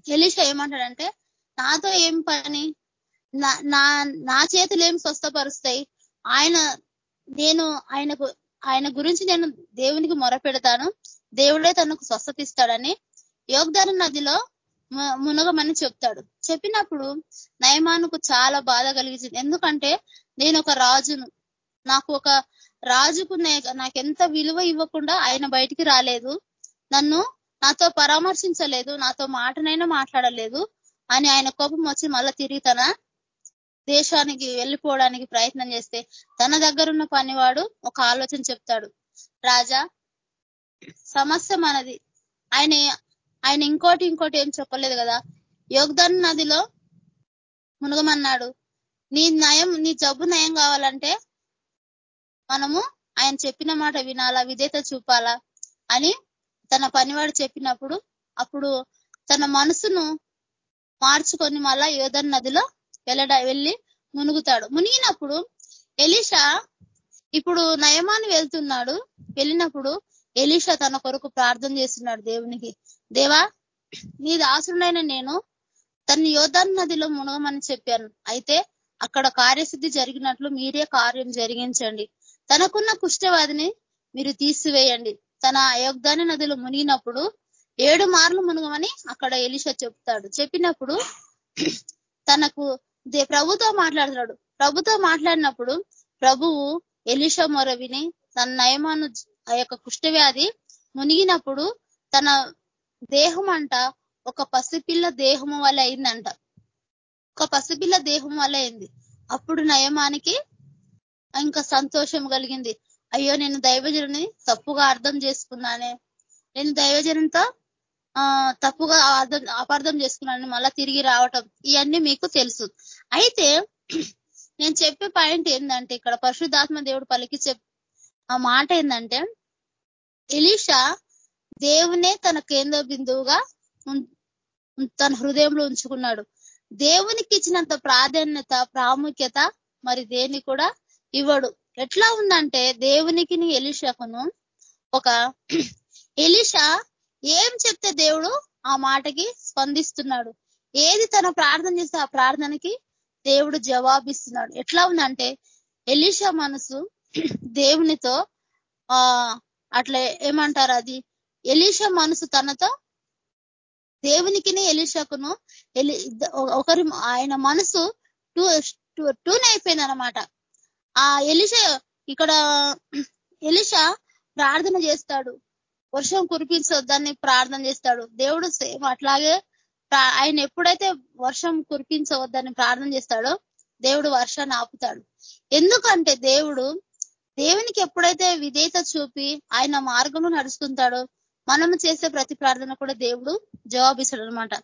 ఎలీషా ఏమంటాడంటే నాతో ఏం పని? నా నా చేతులు ఏం స్వస్థపరుస్తాయి? ఆయన నేను ఆయనకు ఆయన గురించి నేను దేవునికి మొరపెడతాను. దేవుడే తనకు స్వస్థత ఇస్తాడని యోగ్దాన నదిలో మునగమని చెప్తాడు. చెప్పినప్పుడు నయమానుకు చాలా బాధ కలిగించింది. ఎందుకంటే నేను ఒక రాజును. నాకు ఒక రాజుకు నాకెంత విలువ ఇవ్వకుండా ఆయన బయటికి రాలేదు. నన్ను నాతో పరామర్శించలేదు. నాతో మాటనైనా మాట్లాడలేదు. అని ఆయన కోపం వచ్చి మళ్ళా తిరిగి తన దేశానికి వెళ్ళిపోవడానికి ప్రయత్నం చేస్తే తన దగ్గరున్న పనివాడు ఒక ఆలోచన చెప్తాడు. రాజా సమస్య మనది. ఆయన ఆయన ఇంకోటి ఇంకోటి ఏం చెప్పలేదు కదా? యోగ్దాన్ నదిలో మునగమన్నాడు. నీ నయం నీ జబ్బు నయం కావాలంటే మనము ఆయన చెప్పిన మాట వినాలా విధేత చూపాలా అని తన పనివాడు చెప్పినప్పుడు అప్పుడు తన మనసును మార్చుకొని మళ్ళా యోధన్ నదిలో వెళ్ళడ వెళ్ళి మునుగుతాడు. మునిగినప్పుడు ఎలీషా ఇప్పుడు నయమాని వెళ్తున్నాడు. వెళ్ళినప్పుడు ఎలీషా తన కొరకు ప్రార్థన చేస్తున్నాడు దేవునికి. దేవా నీ దాసుడైన నేను తన యోధన్ నదిలో మునగమని చెప్పాను. అయితే అక్కడ కార్యసిద్ధి జరిగినట్లు మీరే కార్యం జరిగించండి. తనకున్న కుష్ఠవాదిని మీరు తీసివేయండి. తన అయోగ్ధాని నదిలో మునిగినప్పుడు ఏడు మార్లు మునగమని అక్కడ ఎలిష చెప్తాడు. చెప్పినప్పుడు తనకు ప్రభుతో మాట్లాడుతున్నాడు. ప్రభుతో మాట్లాడినప్పుడు ప్రభువు ఎలిష మొర విని తన నయమాను ఆ యొక్క కుష్ఠవ్యాధి మునిగినప్పుడు తన దేహం అంట ఒక పసిపిల్ల దేహము వల్ల అయిందంట. ఒక పసిపిల్ల దేహం వల్ల అయింది. అప్పుడు నయమానికి ఇంకా సంతోషం కలిగింది. అయ్యో నేను దైవజనుని తప్పుగా అర్థం చేసుకున్నానే. నేను దైవజనంతో తప్పుగా అర్థం అపార్థం చేసుకున్నాను మళ్ళా తిరిగి రావటం ఇవన్నీ మీకు తెలుసు. అయితే నేను చెప్పే పాయింట్ ఏంటంటే ఇక్కడ పరిశుద్ధాత్మ దేవుడు పలికి చెప్ ఆ మాట ఏంటంటే ఎలీషా దేవునే తన కేంద్ర బిందువుగా తన హృదయంలో ఉంచుకున్నాడు. దేవునికి ఇచ్చినంత ప్రాధాన్యత ప్రాముఖ్యత మరి దేని కూడా ఇవ్వడు. ఎట్లా ఉందంటే దేవునికి ఎలిషకును ఒక ఎలిషా ఏం చెప్తే దేవుడు ఆ మాటకి స్పందిస్తున్నాడు? ఏది తన ప్రార్థన చేస్తే ఆ ప్రార్థనకి దేవుడు జవాబిస్తున్నాడు. ఎట్లా ఉందంటే ఎలిషా మనసు దేవునితో ఆ అట్లా ఏమంటారు అది? ఎలీషా మనసు తనతో దేవునికిని ఎలీషకును ఒకరి ఆయన మనసు టూ టూన్ అయిపోయింది అనమాట ఆ ఎలిష ఇక్కడ ఎలిష ప్రార్థన చేస్తాడు. వర్షం కురిపించొద్దని ప్రార్థన చేస్తాడు. దేవుడు సేమ్ అట్లాగే ఆయన ఎప్పుడైతే వర్షం కురిపించవద్దని ప్రార్థన చేస్తాడో దేవుడు వర్షాన్ని ఆపుతాడు. ఎందుకంటే దేవుడు దేవునికి ఎప్పుడైతే విధేయత చూపి ఆయన మార్గంలో నడుస్తుంటాడో మనము చేసే ప్రతి ప్రార్థన కూడా దేవుడు జవాబిస్తాడు అనమాట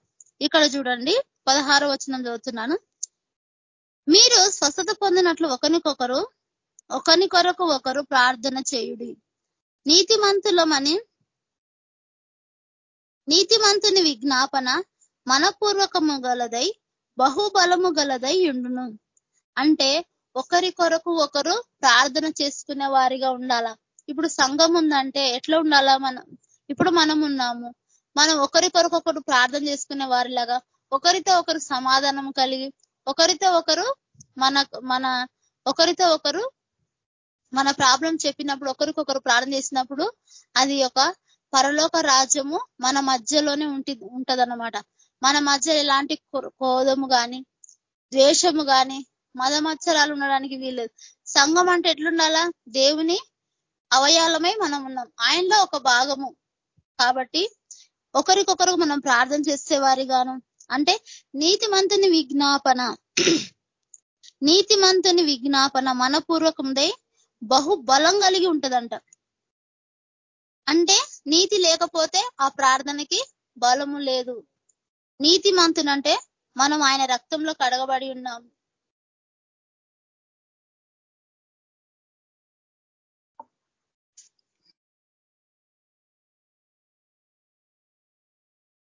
ఇక్కడ చూడండి పదహారో వచనం చదువుతున్నాను. మీరు స్వస్థత పొందినట్లు ఒకరికొకరు ఒకరి కొరకు ఒకరు ప్రార్థన చేయుడి. నీతిమంతులమని నీతిమంతుని విజ్ఞాపన మనపూర్వకము గలదై బహుబలము గలదై ఉండును. అంటే ఒకరి కొరకు ఒకరు ప్రార్థన చేసుకునే వారిగా ఉండాలా? ఇప్పుడు సంఘం ఉందంటే ఎట్లా ఉండాలా మనం? ఇప్పుడు మనం ఉన్నాము. మనం ఒకరి కొరకు ఒకరు ప్రార్థన చేసుకునే వారిలాగా ఒకరితో ఒకరు సమాధానం కలిగి ఒకరితో ఒకరు మన మన ఒకరితో ఒకరు మన ప్రాబ్లం చెప్పినప్పుడు ఒకరికొకరు ప్రార్థన చేసినప్పుడు అది ఒక పరలోక రాజ్యము మన మధ్యలోనే ఉంటి ఉంటదన్నమాట. మన మధ్య ఎలాంటి కోదము కానీ ద్వేషము గాని మదమత్సరాలు ఉండడానికి వీల్లేదు. సంఘం అంటే ఎట్లుండాలా? దేవుని అవయాలమై మనం ఉన్నాం. ఆయనలో ఒక భాగము. కాబట్టి ఒకరికొకరు మనం ప్రార్థన చేసేవారిగాను. అంటే నీతిమంతుని విజ్ఞాపన. నీతిమంతుని విజ్ఞాపన మనపూర్వకందై బహు బలం కలిగి ఉంటదంట. అంటే నీతి లేకపోతే ఆ ప్రార్థనకి బలము లేదు. నీతిమంతునంటే మనం ఆయన రక్తంలో కడగబడి ఉన్నాం.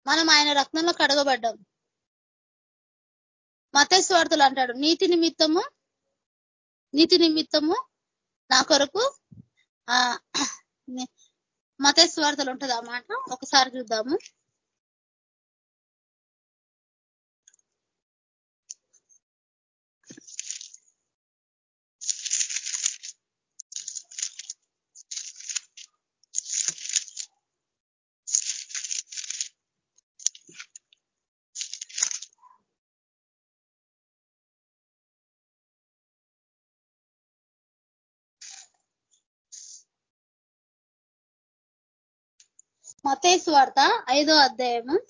మనం ఆయన రత్నంలో కడగబడ్డాం. మతేశ్వార్థులు అంటాడు నీతి నిమిత్తము నీతి నిమిత్తము నా కొరకు మతేశ్వార్తలు మతేశ్వార్థలు ఉంటుంది అన్నమాట? మాట ఒకసారి చూద్దాము. మతేసు వార్త ఐదో అధ్యాయము.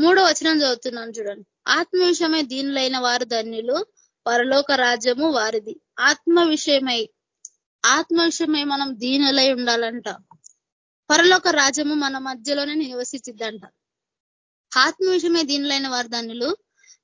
మూడో వచనం చదువుతున్నాను చూడండి. ఆత్మ విషయమై దీనులైన వారు ధన్యులు పరలోక రాజ్యము వారిది. ఆత్మ విషయమై ఆత్మ విషయమై మనం దీనులై ఉండాలంట. పరలోక రాజ్యము మన మధ్యలోనే నివసించిద్దంట. ఆత్మ విషయమై దీనులైన వారు ధన్యులు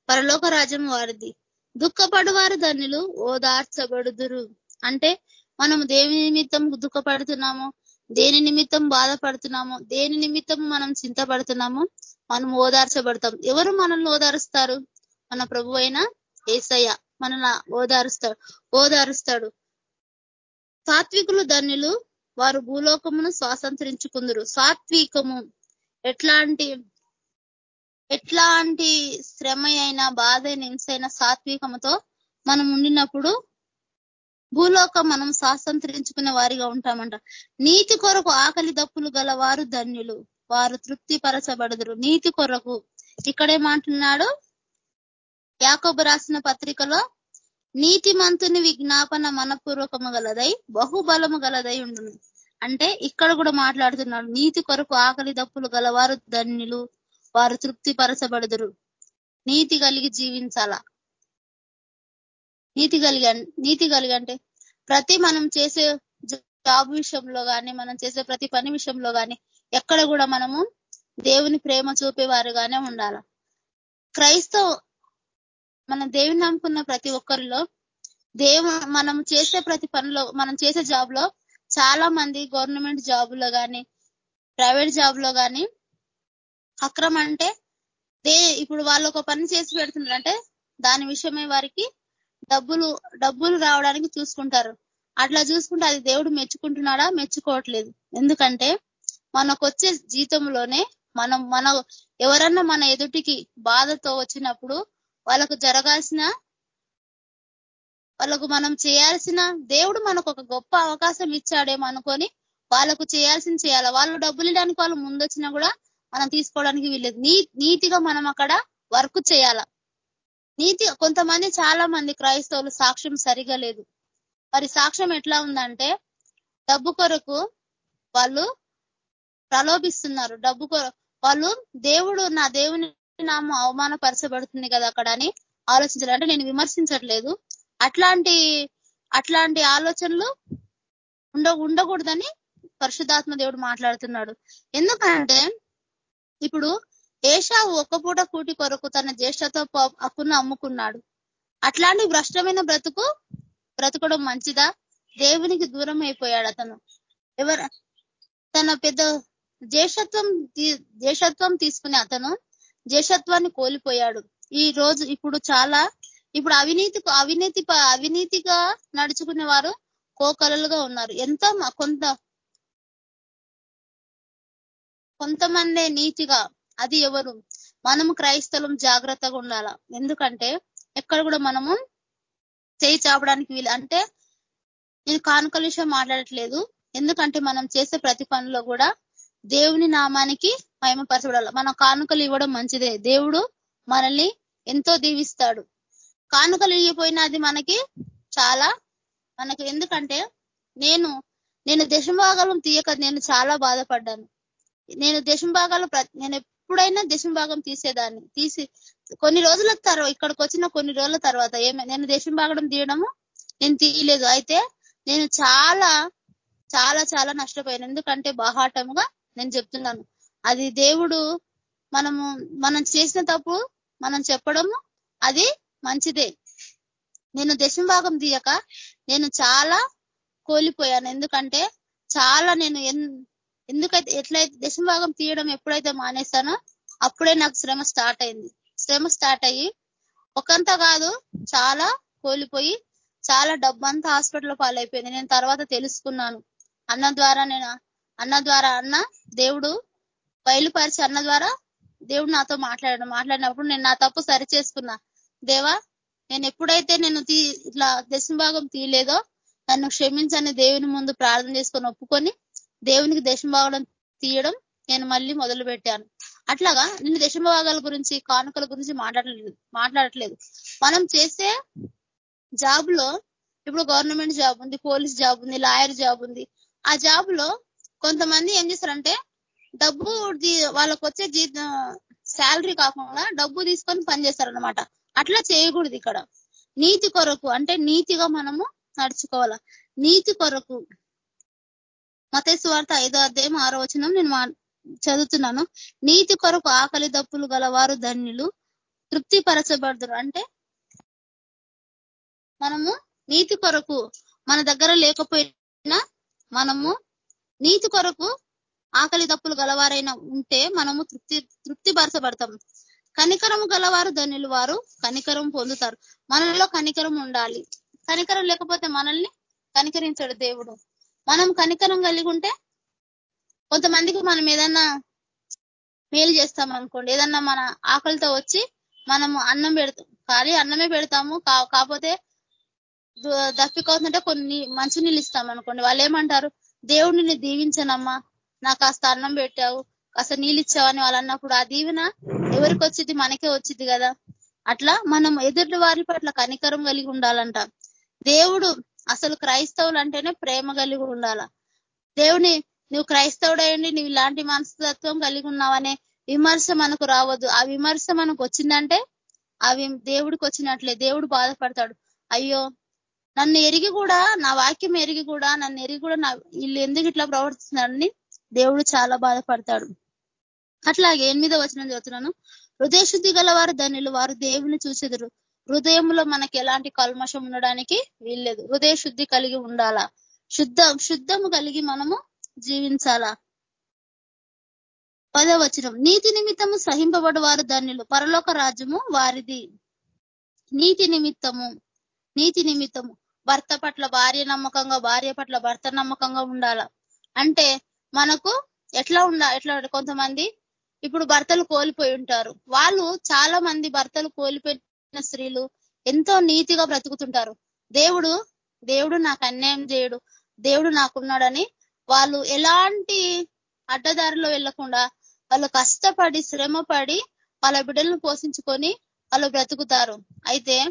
పరలోక రాజ్యము వారిది. దుఃఖపడు వారు ధన్యులు ఓదార్చబడుదురు. అంటే మనం దేని నిమిత్తం దుఃఖపడుతున్నాము దేని నిమిత్తం బాధపడుతున్నాము దేని నిమిత్తం మనం చింతపడుతున్నాము మనం ఓదార్చబడతాం. ఎవరు మనల్ని ఓదారుస్తారు? మన ప్రభు అయిన ఏసయ్య మనల్ని ఓదారుస్తాడు ఓదారుస్తాడు. సాత్వికులు ధన్యులు వారు భూలోకమును స్వాతంత్రించుకుందరు. సాత్వికము ఎట్లాంటి ఎట్లాంటి శ్రమ అయినా బాధ అయిన సాత్వికముతో మనం ఉండినప్పుడు భూలోకం మనం స్వాతంత్రించుకునే వారిగా ఉంటామంట. నీతి కొరకు ఆకలి దప్పులు గలవారు ధన్యులు. వారు తృప్తి పరచబడదురు నీతి కొరకు. ఇక్కడేమంటున్నాడు యాకోబు రాసిన పత్రికలో నీతి మంతుని విజ్ఞాపన మనపూర్వకము గలదై బహుబలము గలదై ఉండును. అంటే ఇక్కడ కూడా మాట్లాడుతున్నాడు నీతి కొరకు ఆకలి దప్పులు గలవారు ధన్యులు. వారు తృప్తి పరచబడదురు నీతి కలిగి జీవించాలా? నీతి కలిగి నీతి కలిగి అంటే ప్రతి మనం చేసే జాబ్ విషయంలో కానీ మనం చేసే ప్రతి పని విషయంలో కానీ ఎక్కడ కూడా మనము దేవుని ప్రేమ చూపేవారుగానే ఉండాల. క్రైస్తవ మనం దేవుని నమ్ముకున్న ప్రతి ఒక్కరిలో దేవు మనం చేసే ప్రతి పనిలో మనం చేసే జాబ్లో చాలా మంది గవర్నమెంట్ జాబులో కానీ ప్రైవేట్ జాబ్లో కానీ అక్రమం అంటే దే ఇప్పుడు వాళ్ళు ఒక పని చేసి పెడుతున్నారంటే దాని విషయమే వారికి డబ్బులు డబ్బులు రావడానికి చూసుకుంటారు. అట్లా చూసుకుంటే అది దేవుడు మెచ్చుకుంటున్నాడా మెచ్చుకోవట్లేదు. ఎందుకంటే మనకొచ్చే జీతంలోనే మనం మన ఎవరన్నా మన ఎదుటికి బాధతో వచ్చినప్పుడు వాళ్ళకు జరగాల్సిన వాళ్ళకు మనం చేయాల్సిన దేవుడు మనకు ఒక గొప్ప అవకాశం ఇచ్చాడేమో అనుకొని వాళ్ళకు చేయాల్సింది చేయాలి. వాళ్ళు డబ్బులు ఇవ్వడానికి వాళ్ళు ముందొచ్చినా కూడా మనం తీసుకోవడానికి వీల్లేదు. నీతిగా మనం అక్కడ వర్క్ చేయాల? నీతి కొంతమంది చాలా మంది క్రైస్తవులు సాక్ష్యం సరిగా లేదు. మరి సాక్ష్యం ఎట్లా ఉందంటే డబ్బు కొరకు వాళ్ళు ప్రలోభిస్తున్నారు. డబ్బు వాళ్ళు దేవుడు నా దేవుని నామం అవమానపరచబడుతుంది కదా అక్కడ అని ఆలోచించాలి అంటే నేను విమర్శించట్లేదు. అట్లాంటి అట్లాంటి ఆలోచనలు ఉండ ఉండకూడదని పరిశుద్ధాత్మ దేవుడు మాట్లాడుతున్నాడు. ఎందుకంటే ఇప్పుడు ఏషావు ఒక్క పూట కూటి కొరకు తన జ్యేష్ఠతో అక్కును అమ్ముకున్నాడు. అట్లాంటి భ్రష్టమైన బ్రతుకు బ్రతకడం మంచిదా? దేవునికి దూరం అయిపోయాడు అతను. ఎవర తన పెద్ద జ్యేష్ఠత్వం జ్యేష్ఠత్వం తీసుకునే అతను జ్యేష్ఠత్వాన్ని కోల్పోయాడు. ఈ రోజు ఇప్పుడు చాలా ఇప్పుడు అవినీతి అవినీతి అవినీతిగా నడుచుకునే వారు కోకలలుగా ఉన్నారు. ఎంత కొంత కొంతమందే నీతిగా అది ఎవరు? మనము క్రైస్తలం జాగ్రత్తగా ఉండాల? ఎందుకంటే ఎక్కడ కూడా మనము చేయి చాపడానికి వీలు అంటే నేను కానుకల విషయం మాట్లాడట్లేదు. ఎందుకంటే మనం చేసే ప్రతి పనిలో కూడా దేవుని నామానికి మహిమపరచబడాలి? మన కానుకలు ఇవ్వడం మంచిదే. దేవుడు మనల్ని ఎంతో దీవిస్తాడు. కానుకలు ఇవ్వపోయినా అది మనకి చాలా మనకు ఎందుకంటే నేను నేను దశంభాగాలం తీయక నేను చాలా బాధపడ్డాను. నేను దశంభాగాలు నేను ఎప్పుడైనా దశంభాగం తీసేదాన్ని తీసి కొన్ని రోజుల తర్వాత ఇక్కడికి వచ్చిన కొన్ని రోజుల తర్వాత ఏమే నేను దశంభాగం తీయడము నేను తీయలేదు. అయితే నేను చాలా చాలా చాలా నష్టపోయాను. ఎందుకంటే బాహాటముగా నేను చెప్తున్నాను. అది దేవుడు మనము మనం చేసిన తప్పు మనం చెప్పడము అది మంచిదే. నేను దశంభాగం తీయక నేను చాలా కోల్పోయాను. ఎందుకంటే చాలా నేను ఎందుకైతే ఎట్లయితే దశభాగం తీయడం ఎప్పుడైతే మానేస్తానో అప్పుడే నాకు శ్రమ స్టార్ట్ అయింది. శ్రమ స్టార్ట్ అయ్యి ఒకంత కాదు చాలా కోల్పోయి చాలా డబ్బంతా హాస్పిటల్ పాలైపోయింది. నేను తర్వాత తెలుసుకున్నాను. అన్న ద్వారా నేను అన్న ద్వారా అన్న దేవుడు బయలుపరిచి అన్న ద్వారా దేవుడు నాతో మాట్లాడాడు. మాట్లాడినప్పుడు నేను నా తప్పు సరి చేసుకున్నా దేవా నేను ఎప్పుడైతే నేను ఇట్లా దశభాగం తీయలేదో నన్ను క్షమించని దేవుని ముందు ప్రార్థన చేసుకొని ఒప్పుకొని దేవునికి దశంభాగం తీయడం నేను మళ్ళీ మొదలు పెట్టాను అట్లాగా నేను దశంభాగాల గురించి కానుకల గురించి మాట్లాడలేదు మాట్లాడట్లేదు. మనం చేసే జాబ్లో ఇప్పుడు గవర్నమెంట్ జాబ్ ఉంది పోలీస్ జాబ్ ఉంది లాయర్ జాబ్ ఉంది. ఆ జాబ్లో కొంతమంది ఏం చేస్తారంటే డబ్బు వాళ్ళకు వచ్చే జీతం శాలరీ కాకుండా డబ్బు తీసుకొని పనిచేస్తారనమాట అట్లా చేయకూడదు ఇక్కడ. నీతి కొరకు అంటే నీతిగా మనము నడుచుకోవాలా. నీతి కొరకు మతేసు వార్త ఐదో అధ్యాయం ఆరో వచనం నేను చదువుతున్నాను. నీతి కొరకు ఆకలి దప్పులు గలవారు ధన్యులు తృప్తిపరచబడదురు. అంటే మనము నీతి కొరకు మన దగ్గర లేకపోయినా మనము నీతి కొరకు ఆకలి దప్పులు గలవారైనా ఉంటే మనము తృప్తి తృప్తిపరచబడతాం. కనికరము గలవారు ధనులు వారు కనికరం పొందుతారు. మనలో కనికరం ఉండాలి. కనికరం లేకపోతే మనల్ని కనికరించడు దేవుడు. మనం కనికరం కలిగి ఉంటే కొంతమందికి మనం ఏదన్నా మేలు చేస్తాం అనుకోండి. ఏదన్నా మన ఆకలితో వచ్చి మనము అన్నం పెడతాం కానీ అన్నమే పెడతాము. కాకపోతే దప్పికవుతుంటే కొన్ని మంచి నీళ్ళు ఇస్తాం అనుకోండి. వాళ్ళు ఏమంటారు? దేవుడిని దీవించనమ్మా. నాకు కాస్త అన్నం పెట్టావు. కాస్త నీళ్ళు ఇచ్చావని వాళ్ళు అన్నప్పుడు ఆ దీవెన ఎవరికి వచ్చింది మనకే వచ్చింది కదా. అట్లా మనం ఎదుటి వారి పట్ల కనికరం కలిగి ఉండాలంట. దేవుడు అసలు క్రైస్తవులు అంటేనే ప్రేమ కలిగి ఉండాల. దేవుని నువ్వు క్రైస్తవుడయండి నువ్వు ఇలాంటి మనస్తత్వం కలిగి ఉన్నావనే విమర్శ మనకు రావద్దు. ఆ విమర్శ మనకు వచ్చిందంటే అవి దేవుడికి వచ్చినట్లే. దేవుడు బాధపడతాడు. అయ్యో నన్ను ఎరిగి కూడా నా వాక్యం ఎరిగి కూడా నన్ను ఎరిగి కూడా నా వీళ్ళు ఎందుకు ఇట్లా ప్రవర్తిస్తున్నారని దేవుడు చాలా బాధపడతాడు. అట్లాగే ఎనిమిదో వచనం చదువుతున్నాను. హృదయశుద్ధి గల వారు ధనులు వారు దేవుని చూసేదురు హృదయంలో మనకి ఎలాంటి కల్మషం ఉండడానికి వీల్లేదు. హృదయ శుద్ధి కలిగి ఉండాలా? శుద్ధం శుద్ధము కలిగి మనము జీవించాలా? పదవచనం నీతి నిమిత్తము సహింపబడు వారు ధన్యులు. పరలోక రాజ్యము వారిది. నీతి నిమిత్తము నీతి నిమిత్తము. భర్త పట్ల భార్య నమ్మకంగా భార్య పట్ల భర్త నమ్మకంగా ఉండాల? అంటే మనకు ఎట్లా ఉండ ఎట్లా కొంతమంది ఇప్పుడు భర్తలు కోల్పోయి ఉంటారు. వాళ్ళు చాలా మంది భర్తలు కోల్పోయి స్త్రీలు ఎంతో నీతిగా బ్రతుకుతుంటారు. దేవుడు దేవుడు నాకు అన్యాయం చేయడు. దేవుడు నాకున్నాడని వాళ్ళు ఎలాంటి అడ్డదారిలో వెళ్ళకుండా వాళ్ళు కష్టపడి శ్రమపడి వాళ్ళ బిడ్డలను పోషించుకొని వాళ్ళు బ్రతుకుతారు. అయితే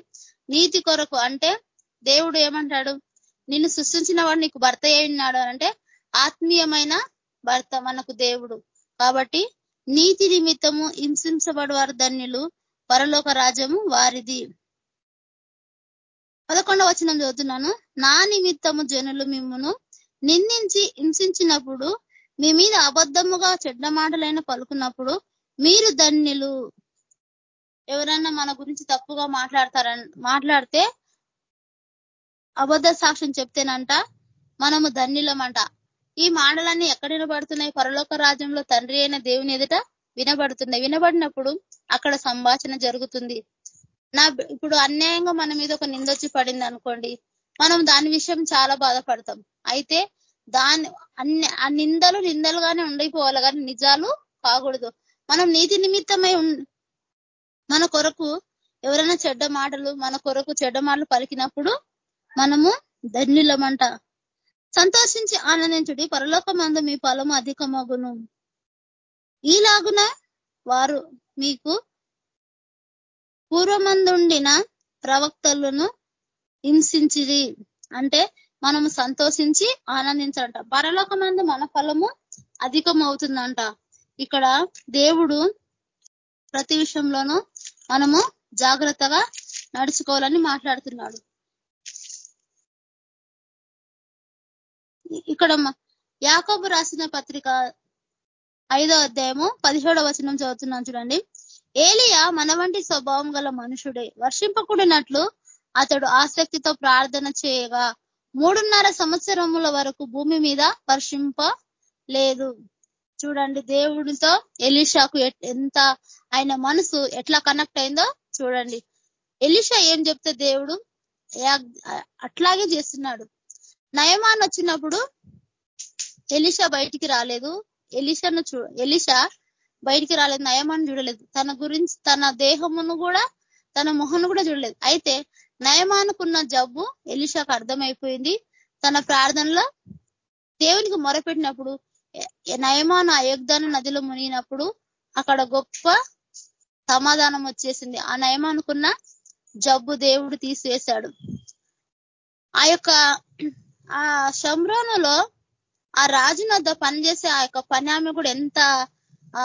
నీతి కొరకు అంటే దేవుడు ఏమంటాడు? నిన్ను సృష్టించిన వాడు నీకు భర్త ఉన్నాడు అంటే ఆత్మీయమైన భర్త మనకు దేవుడు. కాబట్టి నీతి నిమిత్తము హింసించబడవారు ధన్యులు. పరలోక రాజ్యము వారిది. పదకొండవ వచనం చదువుతున్నాను. నా నిమిత్తము జనులు మిమ్మను నిందించి హింసించినప్పుడు మీ మీద అబద్ధముగా చెడ్డ మాటలైన పలుకున్నప్పుడు మీరు ధన్యులు. ఎవరన్నా మన గురించి తప్పుగా మాట్లాడతారని మాట్లాడితే అబద్ధ సాక్ష్యం చెప్తేనంట మనము ధన్యులమంట. ఈ మాటలన్నీ ఎక్కడ వినబడుతున్నాయి? పరలోక రాజ్యంలో తండ్రి అయిన దేవుని ఎదుట వినబడుతున్నాయి. వినబడినప్పుడు అక్కడ సంభాషణ జరుగుతుంది. నా ఇప్పుడు అన్యాయంగా మన మీద ఒక నిందొచ్చి పడింది అనుకోండి మనం దాని విషయం చాలా బాధపడతాం. అయితే దాని అన్ని ఆ నిందలు నిందలుగానే ఉండిపోవాలి కానీ నిజాలు కాకూడదు. మనం నీతి నిమిత్తమై మన కొరకు ఎవరైనా చెడ్డ మాటలు మన కొరకు చెడ్డ మాటలు పలికినప్పుడు మనము ధన్యులమంట. సంతోషించి ఆనందించుడి. పరలోకమందు మీ ఫలము అధికమగును. ఈలాగున వారు మీకు పూర్వమందుండిన ప్రవక్తలను హింసించిది అంటే మనము సంతోషించి ఆనందించాలంట పరలోకమందు మన ఫలము అధికమవుతుందంట. ఇక్కడ దేవుడు ప్రతి విషయంలోనూ మనము జాగ్రత్తగా నడుచుకోవాలని మాట్లాడుతున్నాడు. ఇక్కడ యాకబు రాసిన పత్రిక ఐదో అధ్యాయము పదిహేడో వచనం చదువుతున్నాం చూడండి. ఏలియా మన వంటి స్వభావం గల మనుషుడే వర్షింపకుడినట్లు అతడు ఆసక్తితో ప్రార్థన చేయగా మూడున్నర సంవత్సరముల వరకు భూమి మీద వర్షింప లేదు చూడండి దేవుడితో ఎలిషాకు ఎంత ఆయన మనసు ఎట్లా కనెక్ట్ అయిందో చూడండి. ఎలిషా ఏం చెప్తే దేవుడు అట్లాగే చేస్తున్నాడు. నయమాన్ వచ్చినప్పుడు ఎలిషా బయటికి రాలేదు. ఎలిషను చూ ఎలిషా బయటికి రాలేదు నయమాన్ని చూడలేదు. తన గురించి తన దేహమును కూడా తన మొహను కూడా చూడలేదు. అయితే నయమానుకున్న జబ్బు ఎలిషాకు అర్థమైపోయింది. తన ప్రార్థనలో దేవునికి మొరపెట్టినప్పుడు నయమాను అయోగ్ధాన నదిలో మునిగినప్పుడు అక్కడ గొప్ప సమాధానం వచ్చేసింది. ఆ నయమానుకున్న జబ్బు దేవుడు తీసివేశాడు. ఆ యొక్క ఆ శంభ్రోనులో ఆ రాజు నద్ద పనిచేసే ఆ యొక్క పని ఆమె కూడా ఎంత ఆ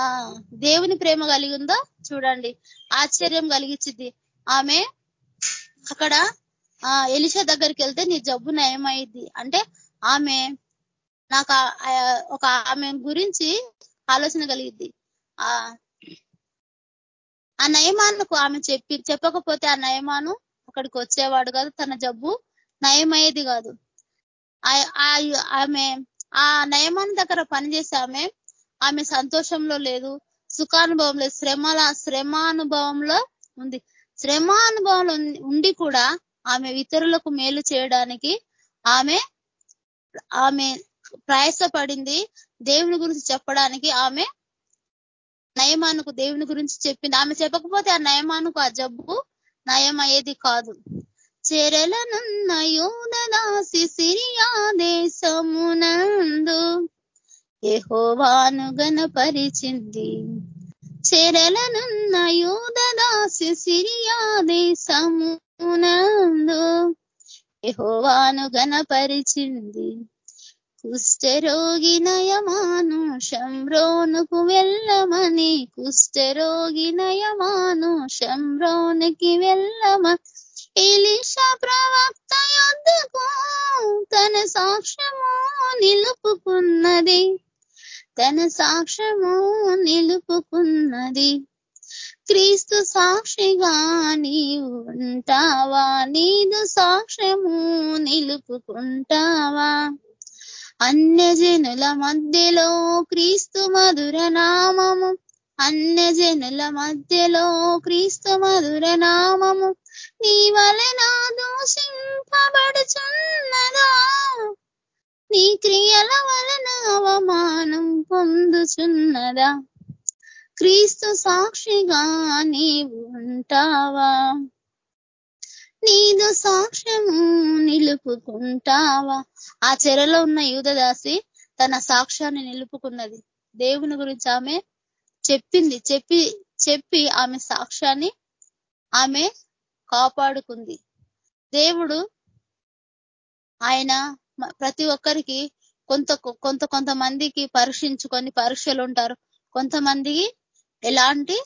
దేవుని ప్రేమ కలిగి ఉందో చూడండి. ఆశ్చర్యం కలిగించింది. ఆమె అక్కడ ఆ ఎలిషా దగ్గరికి వెళ్తే నీ జబ్బు నయమైంది. అంటే ఆమె నాకు ఒక ఆమె గురించి ఆలోచన కలిగింది. ఆ ఆ నయమానుకు ఆమె చెప్పి చెప్పకపోతే ఆ నయమాను అక్కడికి వచ్చేవాడు కాదు. తన జబ్బు నయమయ్యేది కాదు. ఆమె ఆ నయమాన్ దగ్గర పనిచేసే ఆమె ఆమె సంతోషంలో లేదు సుఖానుభవం లేదు. శ్రమల శ్రమానుభవంలో ఉంది. శ్రమానుభవంలో ఉండి కూడా ఆమె ఇతరులకు మేలు చేయడానికి ఆమె ఆమె ప్రయాసపడింది దేవుని గురించి చెప్పడానికి. ఆమె నయమానుకు దేవుని గురించి చెప్పింది. ఆమె చెప్పకపోతే ఆ నయమానుకు ఆ జబ్బు నయం అయ్యేది కాదు. చెరలనున్న యూదదాసి సిరియా దేశమునందు ఎహోవాను గనపరిచింది చెరలనున్న యూదదాసి సిరియా దేశమునందు ఎహోవాను గనపరిచింది కుష్ఠరోగి నయమాను శంబ్రోనుకు వెళ్ళమని కుష్ఠరోగి నయమాను శంబ్రోనికి వెళ్ళమని ఎలిషా ప్రవక్త యొద్దకు తన సాక్ష్యము నిలుపుకున్నది. తన సాక్ష్యము నిలుపుకున్నది. క్రీస్తు సాక్షిగా నీవు ఉంటావా? నీదు సాక్ష్యము నిలుపుకుంటావా? అన్యజనుల మధ్యలో క్రీస్తు మధుర నామము. అన్యజనుల మధ్యలో క్రీస్తు మధుర నామము. నీ వలన దూషింపబడుచున్నదా. నీ క్రియల వలన అవమానం పొందుచున్నదా. క్రీస్తు సాక్షిగా నీవు ఉంటావా. నీదు సాక్ష్యము నిలుపుకుంటావా. ఆ చెరలో ఉన్న యూదదాసి తన సాక్ష్యాన్ని నిలుపుకున్నది. దేవుని గురించి ఆమె చెప్పింది. చెప్పి చెప్పి ఆమె సాక్ష్యాన్ని ఆమె కాపాడుకుంది. దేవుడు ఆయన ప్రతి ఒక్కరికి కొంత కొంత కొంతమందికి పరీక్షించుకొని పరీక్షలు ఉంటారు. కొంతమందికి ఎలాంటి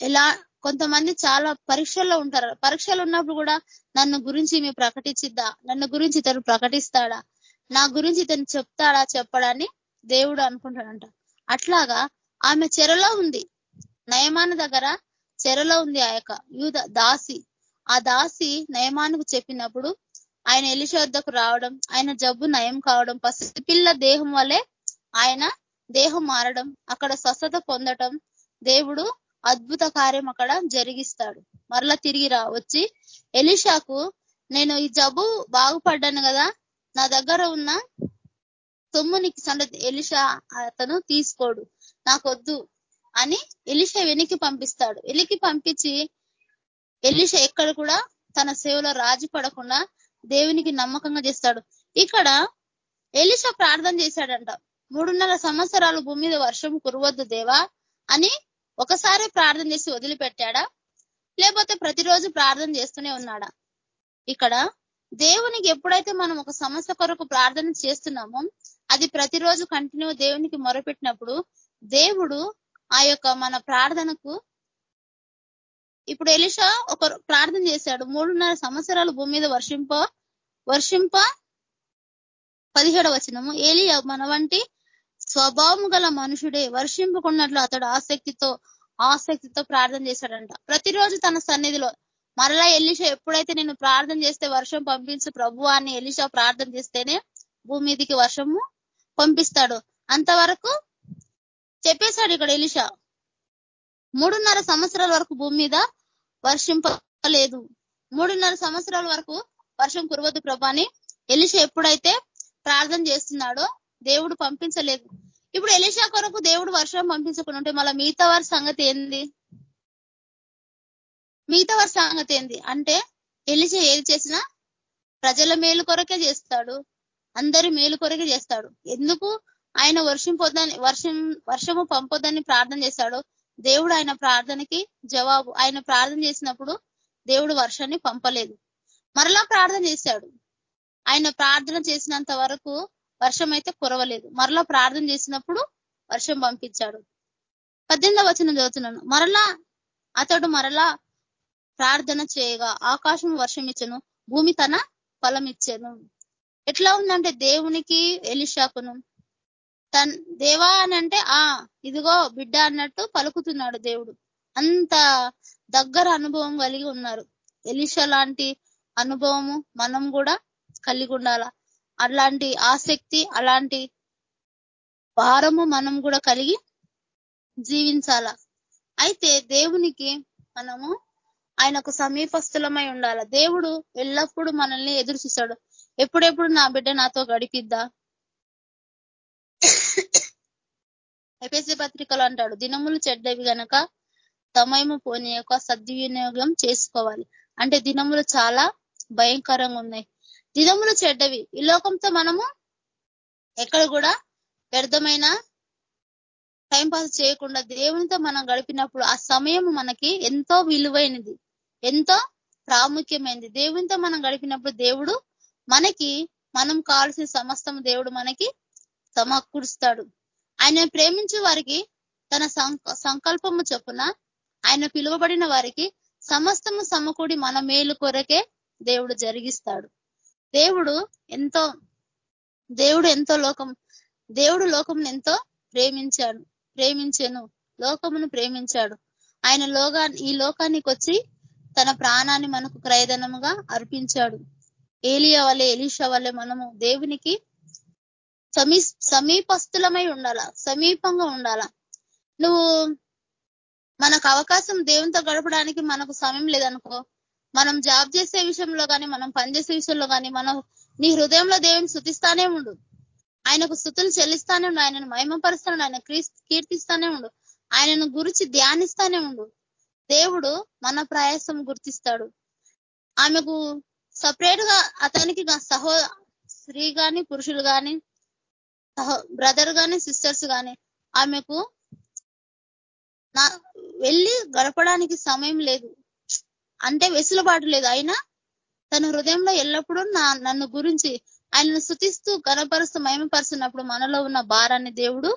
ఎలా కొంతమంది చాలా పరీక్షల్లో ఉంటారు. పరీక్షలు ఉన్నప్పుడు కూడా నన్ను గురించి మీ ప్రకటించిద్దా? నన్ను గురించి ఇతను ప్రకటిస్తాడా? నా గురించి ఇతను చెప్తాడా చెప్పడాన్ని దేవుడు అనుకుంటాడంట. అట్లాగా ఆమె చెరలో ఉంది. నయమాన దగ్గర చెరలో ఉంది ఆ యొక్క యూద దాసి. ఆ దాసి నయమానికి చెప్పినప్పుడు ఆయన ఎలిష వద్దకు రావడం ఆయన జబ్బు నయం కావడం పసిపిల్ల దేహం వల్లే ఆయన దేహం మారడం అక్కడ స్వస్థత పొందటం దేవుడు అద్భుత కార్యం అక్కడ జరిగిస్తాడు. మరలా తిరిగి రా వచ్చి ఎలిషాకు నేను ఈ జబ్బు బాగుపడ్డాను కదా నా దగ్గర ఉన్న సొమ్మునికి సండ ఎలిషా అతను తీసుకోడు. నాకొద్దు అని ఎలిష వెనికి పంపిస్తాడు. వెలికి పంపించి ఎలిష ఎక్కడ కూడా తన సేవలో రాజు పడకుండా దేవునికి నమ్మకంగా చేస్తాడు. ఇక్కడ ఎలిష ప్రార్థన చేశాడంట. మూడున్నర సంవత్సరాలు భూమి మీద వర్షం కురవద్దు దేవా అని ఒకసారి ప్రార్థన చేసి వదిలిపెట్టాడా? లేకపోతే ప్రతిరోజు ప్రార్థన చేస్తూనే ఉన్నాడా? ఇక్కడ దేవునికి ఎప్పుడైతే మనం ఒక సమస్య కొరకు ప్రార్థన చేస్తున్నామో అది ప్రతిరోజు కంటిన్యూ దేవునికి మొరపెట్టినప్పుడు దేవుడు ఆ యొక్క మన ప్రార్థనకు ఇప్పుడు ఎలిషా ఒక ప్రార్థన చేశాడు. మూడున్నర సంవత్సరాలు భూమి మీద వర్షింప వర్షింప పదిహేడు వచనము. ఏలి మన వంటి స్వభావం గల మనుషుడే వర్షింపుకున్నట్లు అతడు ఆసక్తితో ఆసక్తితో ప్రార్థన చేశాడంట. ప్రతిరోజు తన సన్నిధిలో మరలా ఎలిషా ఎప్పుడైతే నేను ప్రార్థన చేస్తే వర్షం పంపించు ప్రభు అని ఎలిషా ప్రార్థన చేస్తేనే భూమి మీదికి వర్షము పంపిస్తాడు. అంతవరకు చెప్పేశాడు ఇక్కడ ఎలిషా. మూడున్నర సంవత్సరాల వరకు భూమి మీద వర్షింపలేదు. మూడున్నర సంవత్సరాల వరకు వర్షం కురవద్దు ప్రభాని. ఎలిష ఎలిషా ఎప్పుడైతే ప్రార్థన చేస్తున్నాడో దేవుడు పంపించలేదు. ఇప్పుడు ఎలిషా కొరకు దేవుడు వర్షం పంపించకుండా ఉంటే మళ్ళీ మిగతా వారి సంగతి ఏంది? మిగతా వారి సంగతి ఏంది? అంటే ఎలిషా ఏది చేసినా ప్రజల మేలు కొరకే చేస్తాడు. అందరి మేలు కొరకే చేస్తాడు. ఎందుకు? ఆయన వర్షం పొద్దని వర్షం వర్షము పంపొద్దని ప్రార్థన చేశాడు దేవుడు ఆయన ప్రార్థనకి జవాబు ఆయన ప్రార్థన చేసినప్పుడు దేవుడు వర్షాన్ని పంపలేదు. మరలా ప్రార్థన చేశాడు ఆయన ప్రార్థన చేసినంత వరకు వర్షం అయితే కురవలేదు. మరలా ప్రార్థన చేసినప్పుడు వర్షం పంపించాడు. పద్దెనిమిదవ వచనం చదువుతున్నాను. మరలా అతడు మరలా ప్రార్థన చేయగా ఆకాశం వర్షం ఇచ్చను భూమి తన ఫలం ఇచ్చాను ఎట్లా ఉందంటే దేవునికి ఎలిషాకును తన్ దేవా అని అంటే ఆ ఇదిగో బిడ్డ అన్నట్టు పలుకుతున్నాడు దేవుడు. అంత దగ్గర అనుభవం కలిగి ఉన్నారు. ఎలిషా లాంటి అనుభవము మనం కూడా కలిగి ఉండాల? అలాంటి ఆసక్తి అలాంటి భారము మనం కూడా కలిగి జీవించాల? అయితే దేవునికి మనము ఆయనకు సమీపస్థులమై ఉండాల? దేవుడు ఎల్లప్పుడూ మనల్ని ఎదురు చూస్తాడు. ఎప్పుడెప్పుడు నా బిడ్డ నాతో గడిపిద్దా? ఎపిసి పత్రికలు అంటాడు దినములు చెడ్డవి గనక సమయము పోనీ యొక్క సద్వినియోగం చేసుకోవాలి. అంటే దినములు చాలా భయంకరంగా ఉన్నాయి. దినములు చెడ్డవి. ఈ లోకంతో మనము ఎక్కడ కూడా వ్యర్థమైన టైం పాస్ చేయకుండా దేవునితో మనం గడిపినప్పుడు ఆ సమయం మనకి ఎంతో విలువైనది ఎంతో ప్రాముఖ్యమైనది. దేవునితో మనం గడిపినప్పుడు దేవుడు మనకి మనం కావాల్సిన సమస్తం దేవుడు మనకి సమకూరుస్తాడు. ఆయన ప్రేమించే వారికి తన సంకల్పము చొప్పున ఆయన పిలువబడిన వారికి సమస్తము సమకూడి మన మేలు కొరకే దేవుడు జరిగిస్తాడు. దేవుడు ఎంతో దేవుడు ఎంతో లోకం దేవుడు లోకమును ఎంతో ప్రేమించాడు ప్రేమించాను లోకమును ప్రేమించాడు. ఆయన లోగా ఈ లోకానికి వచ్చి తన ప్రాణాన్ని మనకు క్రయధనముగా అర్పించాడు. ఏలియా వల్లే ఎలీషా వల్లే మనము దేవునికి సమీ సమీపస్థులమై ఉండాల? సమీపంగా ఉండాల? నువ్వు మనకు అవకాశం దేవునితో గడపడానికి మనకు సమయం లేదనుకో మనం జాబ్ చేసే విషయంలో కానీ మనం పనిచేసే విషయంలో కానీ మనం నీ హృదయంలో దేవుని శుతిస్తానే ఉండు. ఆయనకు స్థుతులు చెల్లిస్తానే ఉండు. ఆయనను మహిమపరుస్తాను ఆయన కీర్తిస్తానే ఉండు. ఆయనను గురించి ధ్యానిస్తానే ఉండు. దేవుడు మన ప్రయాసం గుర్తిస్తాడు. ఆమెకు సపరేట్గా అతనికి సహో స్త్రీ కానీ పురుషులు కానీ బ్రదర్ గాని సిస్టర్స్ గాని ఆమెకు నా వెళ్ళి గడపడానికి సమయం లేదు. అంటే వెసులుబాటు లేదు. అయినా తన హృదయంలో ఎల్లప్పుడూ నా నన్ను గురించి ఆయనను శుతిస్తూ గణపరుస్తూ మయమపరుస్తున్నప్పుడు మనలో ఉన్న భారాన్ని దేవుడు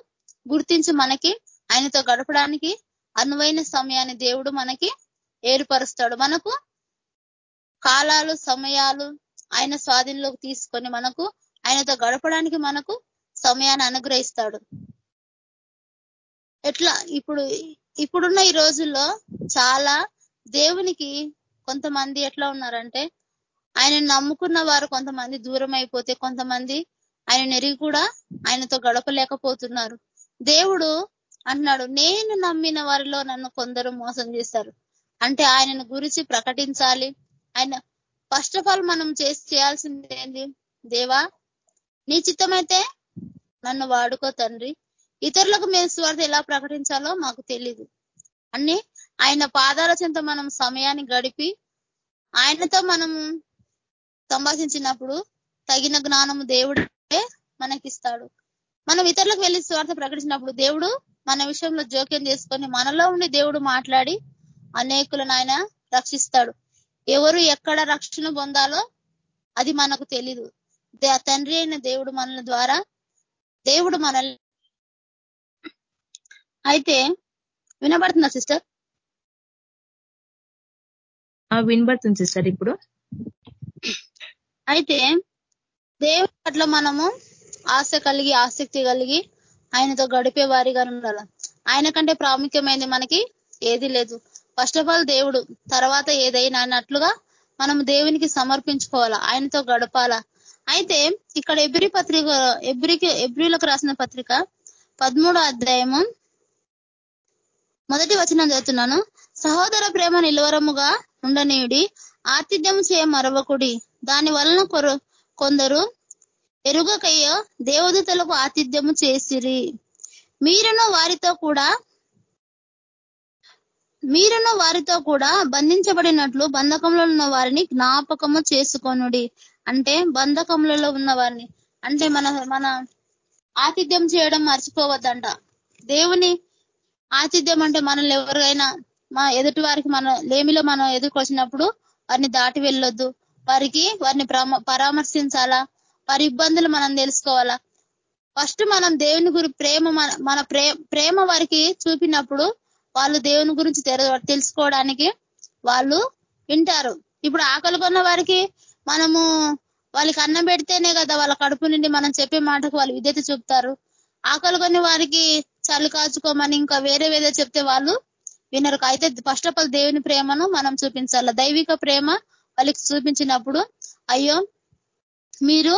గుర్తించి మనకి ఆయనతో గడపడానికి అనువైన సమయాన్ని దేవుడు మనకి ఏర్పరుస్తాడు. మనకు కాలాలు సమయాలు ఆయన స్వాధీనంలోకి తీసుకొని మనకు ఆయనతో గడపడానికి మనకు సమయాన్ని అనుగ్రహిస్తాడు. ఎట్లా? ఇప్పుడు ఇప్పుడున్న ఈ రోజుల్లో చాలా దేవునికి కొంతమంది ఎట్లా ఉన్నారంటే ఆయన నమ్ముకున్న వారు కొంతమంది దూరం అయిపోతే కొంతమంది ఆయన నెరిగి కూడా ఆయనతో గడపలేకపోతున్నారు. దేవుడు అంటున్నాడు నేను నమ్మిన వారిలో నన్ను కొందరు మోసం చేశారు అంటే ఆయనను గురించి ప్రకటించాలి. ఆయన ఫస్ట్ ఆఫ్ ఆల్ మనం చేసి చేయాల్సింది ఏంది? దేవా నీ చిత్తమైతే నన్ను వాడుకో తండ్రి. ఇతరులకు మేము స్వార్థ ఎలా ప్రకటించాలో మాకు తెలీదు. అన్ని ఆయన పాదాల చెంత మనం సమయాన్ని గడిపి ఆయనతో మనం సంభాషించినప్పుడు తగిన జ్ఞానము దేవుడే మనకిస్తాడు. మనం ఇతరులకు వెళ్ళి స్వార్థ ప్రకటించినప్పుడు దేవుడు మన విషయంలో జోక్యం చేసుకొని మనలో ఉండి దేవుడు మాట్లాడి అనేకులను ఆయన రక్షిస్తాడు. ఎవరు ఎక్కడ రక్షణ పొందాలో అది మనకు తెలీదు. తండ్రి అయిన దేవుడు మనల ద్వారా దేవుడు మనల్ని అయితే వినబడుతుందా సిస్టర్? వినబడుతుంది సిస్టర్ ఇప్పుడు. అయితే దేవుడి పట్ల మనము ఆశ కలిగి ఆసక్తి కలిగి ఆయనతో గడిపే వారిగా ఉండాలి. ఆయన కంటే ప్రాముఖ్యమైనది మనకి ఏది లేదు. ఫస్ట్ ఆఫ్ ఆల్ దేవుడు తర్వాత ఏదైనా అన్నట్లుగా మనం దేవునికి సమర్పించుకోవాలా ఆయనతో గడపాలా అయితే ఇక్కడ ఎబ్రి పత్రిక ఎబ్రికి ఎబ్రిలకు రాసిన పత్రిక పదమూడో అధ్యాయము మొదటి వచనం చదువుతున్నాను. సహోదర ప్రేమ నిలవరముగా ఉండనీయుడి ఆతిథ్యం చేయ మరవకుడి దాని వలన కొరు కొందరు ఎరుగకయ్యో దేవదూతలకు ఆతిథ్యము చేసిరి. మీరును వారితో కూడా మీరును వారితో కూడా బంధించబడినట్లు బంధకంలో ఉన్న వారిని జ్ఞాపకము చేసుకొనుడి. అంటే బంధకములలో ఉన్న వారిని అంటే మన మన ఆతిథ్యం చేయడం మర్చిపోవద్దంట. దేవుని ఆతిథ్యం అంటే మనల్ని ఎవరికైనా మా ఎదుటి వారికి మన లేమిలో మనం ఎదుర్కొచ్చినప్పుడు వారిని దాటి వెళ్ళొద్దు. వారికి వారిని పరామర్శించాలా? వారి ఇబ్బందులు మనం తెలుసుకోవాలా? ఫస్ట్ మనం దేవుని గురి ప్రేమ మన ప్రేమ వారికి చూపినప్పుడు వాళ్ళు దేవుని గురించి తెలుసుకోవడానికి వాళ్ళు వింటారు. ఇప్పుడు ఆకలి కొన్న వారికి మనము వాళ్ళకి అన్నం పెడితేనే కదా వాళ్ళ కడుపు నుండి మనం చెప్పే మాటకు వాళ్ళు విద్యత చూపుతారు. ఆకలి వారికి చలి కాచుకోమని ఇంకా వేరే వేరే చెప్తే వాళ్ళు వినరు. అయితే ఫస్ట్ ఆఫ్ ఆల్ దేవుని ప్రేమను మనం చూపించాలి. దైవిక ప్రేమ వాళ్ళకి చూపించినప్పుడు అయ్యో మీరు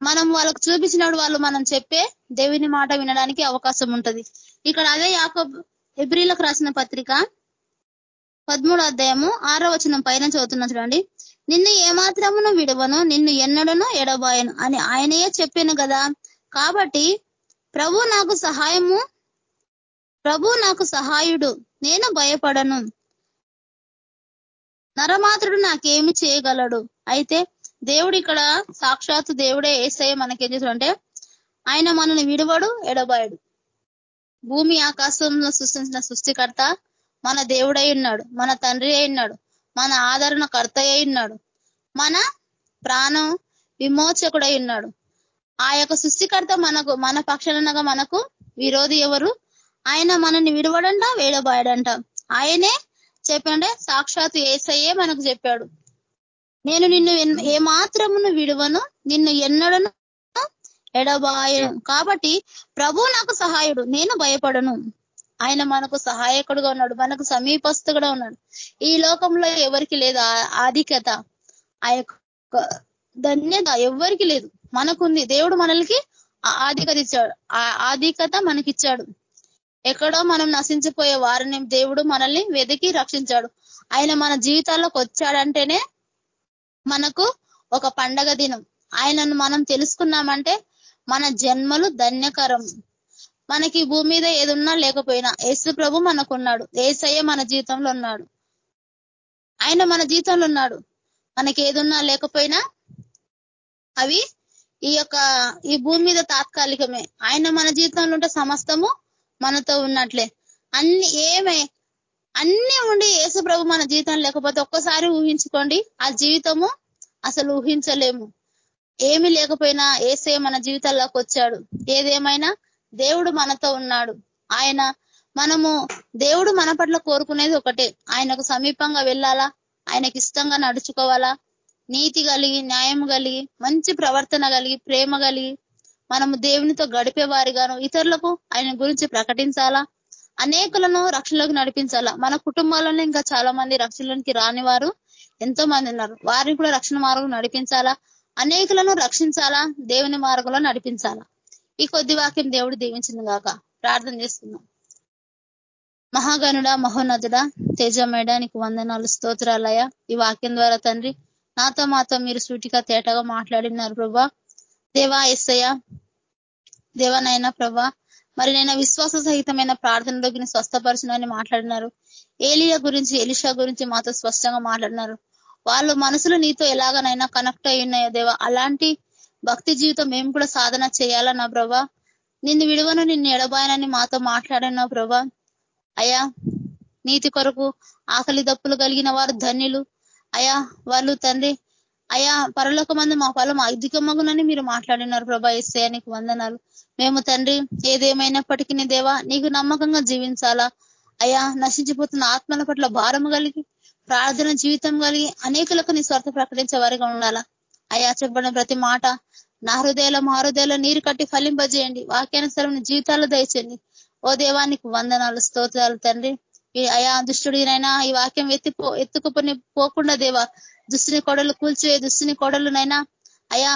మనం వాళ్ళకు చూపించినప్పుడు వాళ్ళు మనం చెప్పే దేవుని మాట వినడానికి అవకాశం ఉంటది. ఇక్కడ అదే యాకో ఎబ్రిలకు రాసిన పత్రిక పదమూడు అధ్యాయము ఆరో వచనం పైన చదువుతున్నా చూడండి. నిన్ను ఏమాత్రమును విడవను నిన్ను ఎన్నడను ఎడబాయను అని ఆయనయే చెప్పాను కదా. కాబట్టి ప్రభు నాకు సహాయము ప్రభు నాకు సహాయుడు నేను భయపడను. నరమాత్రుడు నాకేమి చేయగలడు? అయితే దేవుడు ఇక్కడ సాక్షాత్తు దేవుడే ఏసయ్య మనకేం చేశాడంటే ఆయన మనల్ని విడవడు ఎడబాయడు. భూమి ఆకాశంలో సృష్టించిన సృష్టికర్త మన దేవుడై ఉన్నాడు మన తండ్రి ఉన్నాడు మన ఆదరణ కర్త ఉన్నాడు. మన ప్రాణం విమోచకుడై ఉన్నాడు. ఆ యొక్క సృష్టికర్త మనకు మన పక్షాలనగా మనకు విరోధి ఎవరు? ఆయన మనల్ని విడవడంట వేడబాయడంట ఆయనే చెప్పండి సాక్షాత్ ఏసయ్యే మనకు చెప్పాడు. నేను నిన్ను ఏ మాత్రమును విడువను నిన్ను ఎన్నడను ఎడబాయను. కాబట్టి ప్రభు నాకు సహాయుడు నేను భయపడను. ఆయన మనకు సహాయకుడుగా ఉన్నాడు మనకు సమీపస్తుగా ఉన్నాడు. ఈ లోకంలో ఎవరికి లేదు. ఆధిక్యత ఆ యొక్క ధన్యత ఎవరికి లేదు. మనకుంది. దేవుడు మనల్కి ఆధికత ఇచ్చాడు ఆ ఆధికత మనకిచ్చాడు. ఎక్కడో మనం నశించిపోయే వారిని దేవుడు మనల్ని వెతికి రక్షించాడు. ఆయన మన జీవితాల్లోకి వచ్చాడంటేనే మనకు ఒక పండగ దినం. ఆయనను మనం తెలుసుకున్నామంటే మన జన్మలు ధన్యకరం. మనకి భూమి మీద ఏదున్నా లేకపోయినా యేసు ప్రభు మనకున్నాడు. ఏసయ్య మన జీవితంలో ఉన్నాడు. ఆయన మన జీవితంలో ఉన్నాడు. మనకి ఏదున్నా లేకపోయినా అవి ఈ యొక్క ఈ భూమి మీద తాత్కాలికమే. ఆయన మన జీవితంలో ఉంటే సమస్తము మనతో ఉన్నట్లే. అన్ని ఏమే అన్ని ఉండి యేసు ప్రభు మన జీవితం లేకపోతే ఒక్కసారి ఊహించుకోండి ఆ జీవితము అసలు ఊహించలేము. ఏమి లేకపోయినా ఏసే మన జీవితాల్లోకి వచ్చాడు. ఏదేమైనా దేవుడు మనతో ఉన్నాడు. ఆయన మనము దేవుడు మన పట్ల కోరుకునేది ఒకటే. ఆయనకు సమీపంగా వెళ్ళాలా? ఆయనకి ఇష్టంగా నడుచుకోవాలా? నీతి కలిగి న్యాయం కలిగి మంచి ప్రవర్తన కలిగి ప్రేమ కలిగి మనము దేవునితో గడిపేవారిగాను ఇతరులకు ఆయన గురించి ప్రకటించాలా? అనేకులను రక్షణలోకి నడిపించాలా? మన కుటుంబాలను ఇంకా చాలా మంది రక్షణలోకి రాని వారు ఎంతో మంది ఉన్నారు. వారిని కూడా రక్షణ మార్గం నడిపించాలా? అనేకులను రక్షించాలా? దేవుని మార్గంలో నడిపించాలా? ఈ కొద్ది వాక్యం దేవుడు దీవించింది కాక ప్రార్థన చేస్తున్నాం. మహాగనుడ మహోన్నతుడ తేజమేడ నీకు వందనాలు స్తోత్రాలయ ఈ వాక్యం ద్వారా తండ్రి నాతో మాతో మీరు సూటిగా తేటగా మాట్లాడినారు ప్రభా. దేవా ఎస్సయ్య దేవనైనా ప్రభా మరి నేను విశ్వాస సహితమైన ప్రార్థనలోకి స్వస్థపరచునని మాట్లాడినారు. ఏలియా గురించి ఎలిషా గురించి మాతో స్పష్టంగా మాట్లాడినారు. వాళ్ళు మనసులు నీతో ఎలాగనైనా కనెక్ట్ అయి ఉన్నాయో దేవా? అలాంటి భక్తి జీవితం మేము కూడా సాధన చేయాలా నా ప్రభా? నిన్ను విడువను నిన్ను ఎడబాయనని మాతో మాట్లాడిన ప్రభా. అయా నీతి కొరకు ఆకలి దప్పులు కలిగిన వారు ధన్యులు. అయా వాళ్ళు తండ్రి అయా పరలోక మంది మా ఫలం అధికమగునని మీరు మాట్లాడినారు ప్రభా ఎస్ఏ నీకు వందనాలు. మేము తండ్రి ఏదేమైనప్పటికీ దేవా నీకు నమ్మకంగా జీవించాలా? అయా నశించిపోతున్న ఆత్మల పట్ల భారం కలిగి ప్రార్థన జీవితం కలిగి అనేకులకు నీ స్వార్థ ప్రకటించే వారిగా ఉండాలా? అయా చెప్పడం ప్రతి మాట నా హృదయలో మా హృదయలో నీరు కట్టి ఫలింపజేయండి. వాక్యానుసరం జీవితాలు దయచేయండి. ఓ దేవానికి వందనాలు స్తోత్రాలు తండ్రి. అయా దుష్టుడినైనా ఈ వాక్యం ఎత్తిపో ఎత్తుకుపోని పోకుండా దేవా దుస్తుని కొడలు కూల్చివే దుస్తుని కొడలునైనా అయా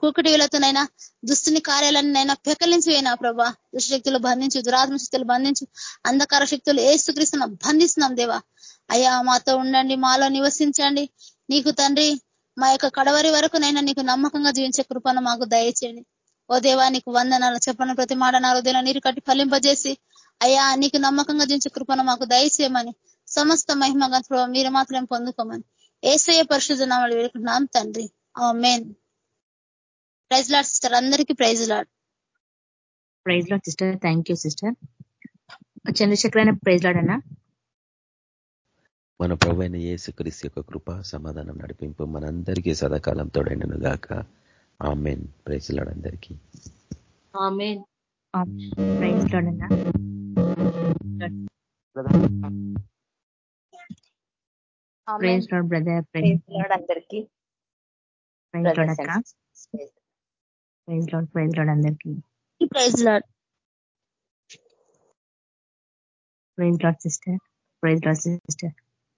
కూకుటిలతోనైనా దుస్తుని కార్యాలన్నైనా పెకలించి అయినా ప్రభా. దుష్టశక్తులు బంధించు దురాత్మ శక్తులు బంధించు అంధకార శక్తులు ఏసుక్రీస్తున్న బంధిస్తున్నాం దేవా. అయ్యా మాతో ఉండండి మాలో నివసించండి. నీకు తండ్రి మా యొక్క కడవరి వరకు నైనా నీకు నమ్మకంగా జీవించే కృపను మాకు దయచేయండి. ఓ దేవా నీకు వందనాలు చెప్పను ప్రతి మాట నా హృదయంలో నీరు కట్టి ఫలింపజేసి అయ్యా నీకు నమ్మకంగా జీవించే కృపను మాకు దయచేయమని సమస్త మహిమగా మీరు మాత్రం పొందుకోమని. ఏసయ పరిశుద్ధ నామలు వేడుకుంటున్నాం తండ్రి. ఆ మెయిన్ ప్రైజ్ లాడ్ సిస్టర్. అందరికీ praise lord. Praise lord sister. Thank you sister. Chandrashekar praise lord అన్నా. మన ప్రభు అయిన యేసుక్రీస్తు యొక్క కృప సమాధానం నడిపింపు మనందరికీ సదాకాలం తోడైనను గాక. ఆమెన్. ప్రైజ్లాడు అందరికీ. ప్రైజ్ లాడ్ అన్నా. Praise lord brother praise lord అందరికీ. ప్రైజ్ లాడ్ అక్క. ప్రైజ్ లాడ్ ప్రైజ్ లాడ్ అందరికీ. Praise lord. Praise lord sister. Praise lord sister.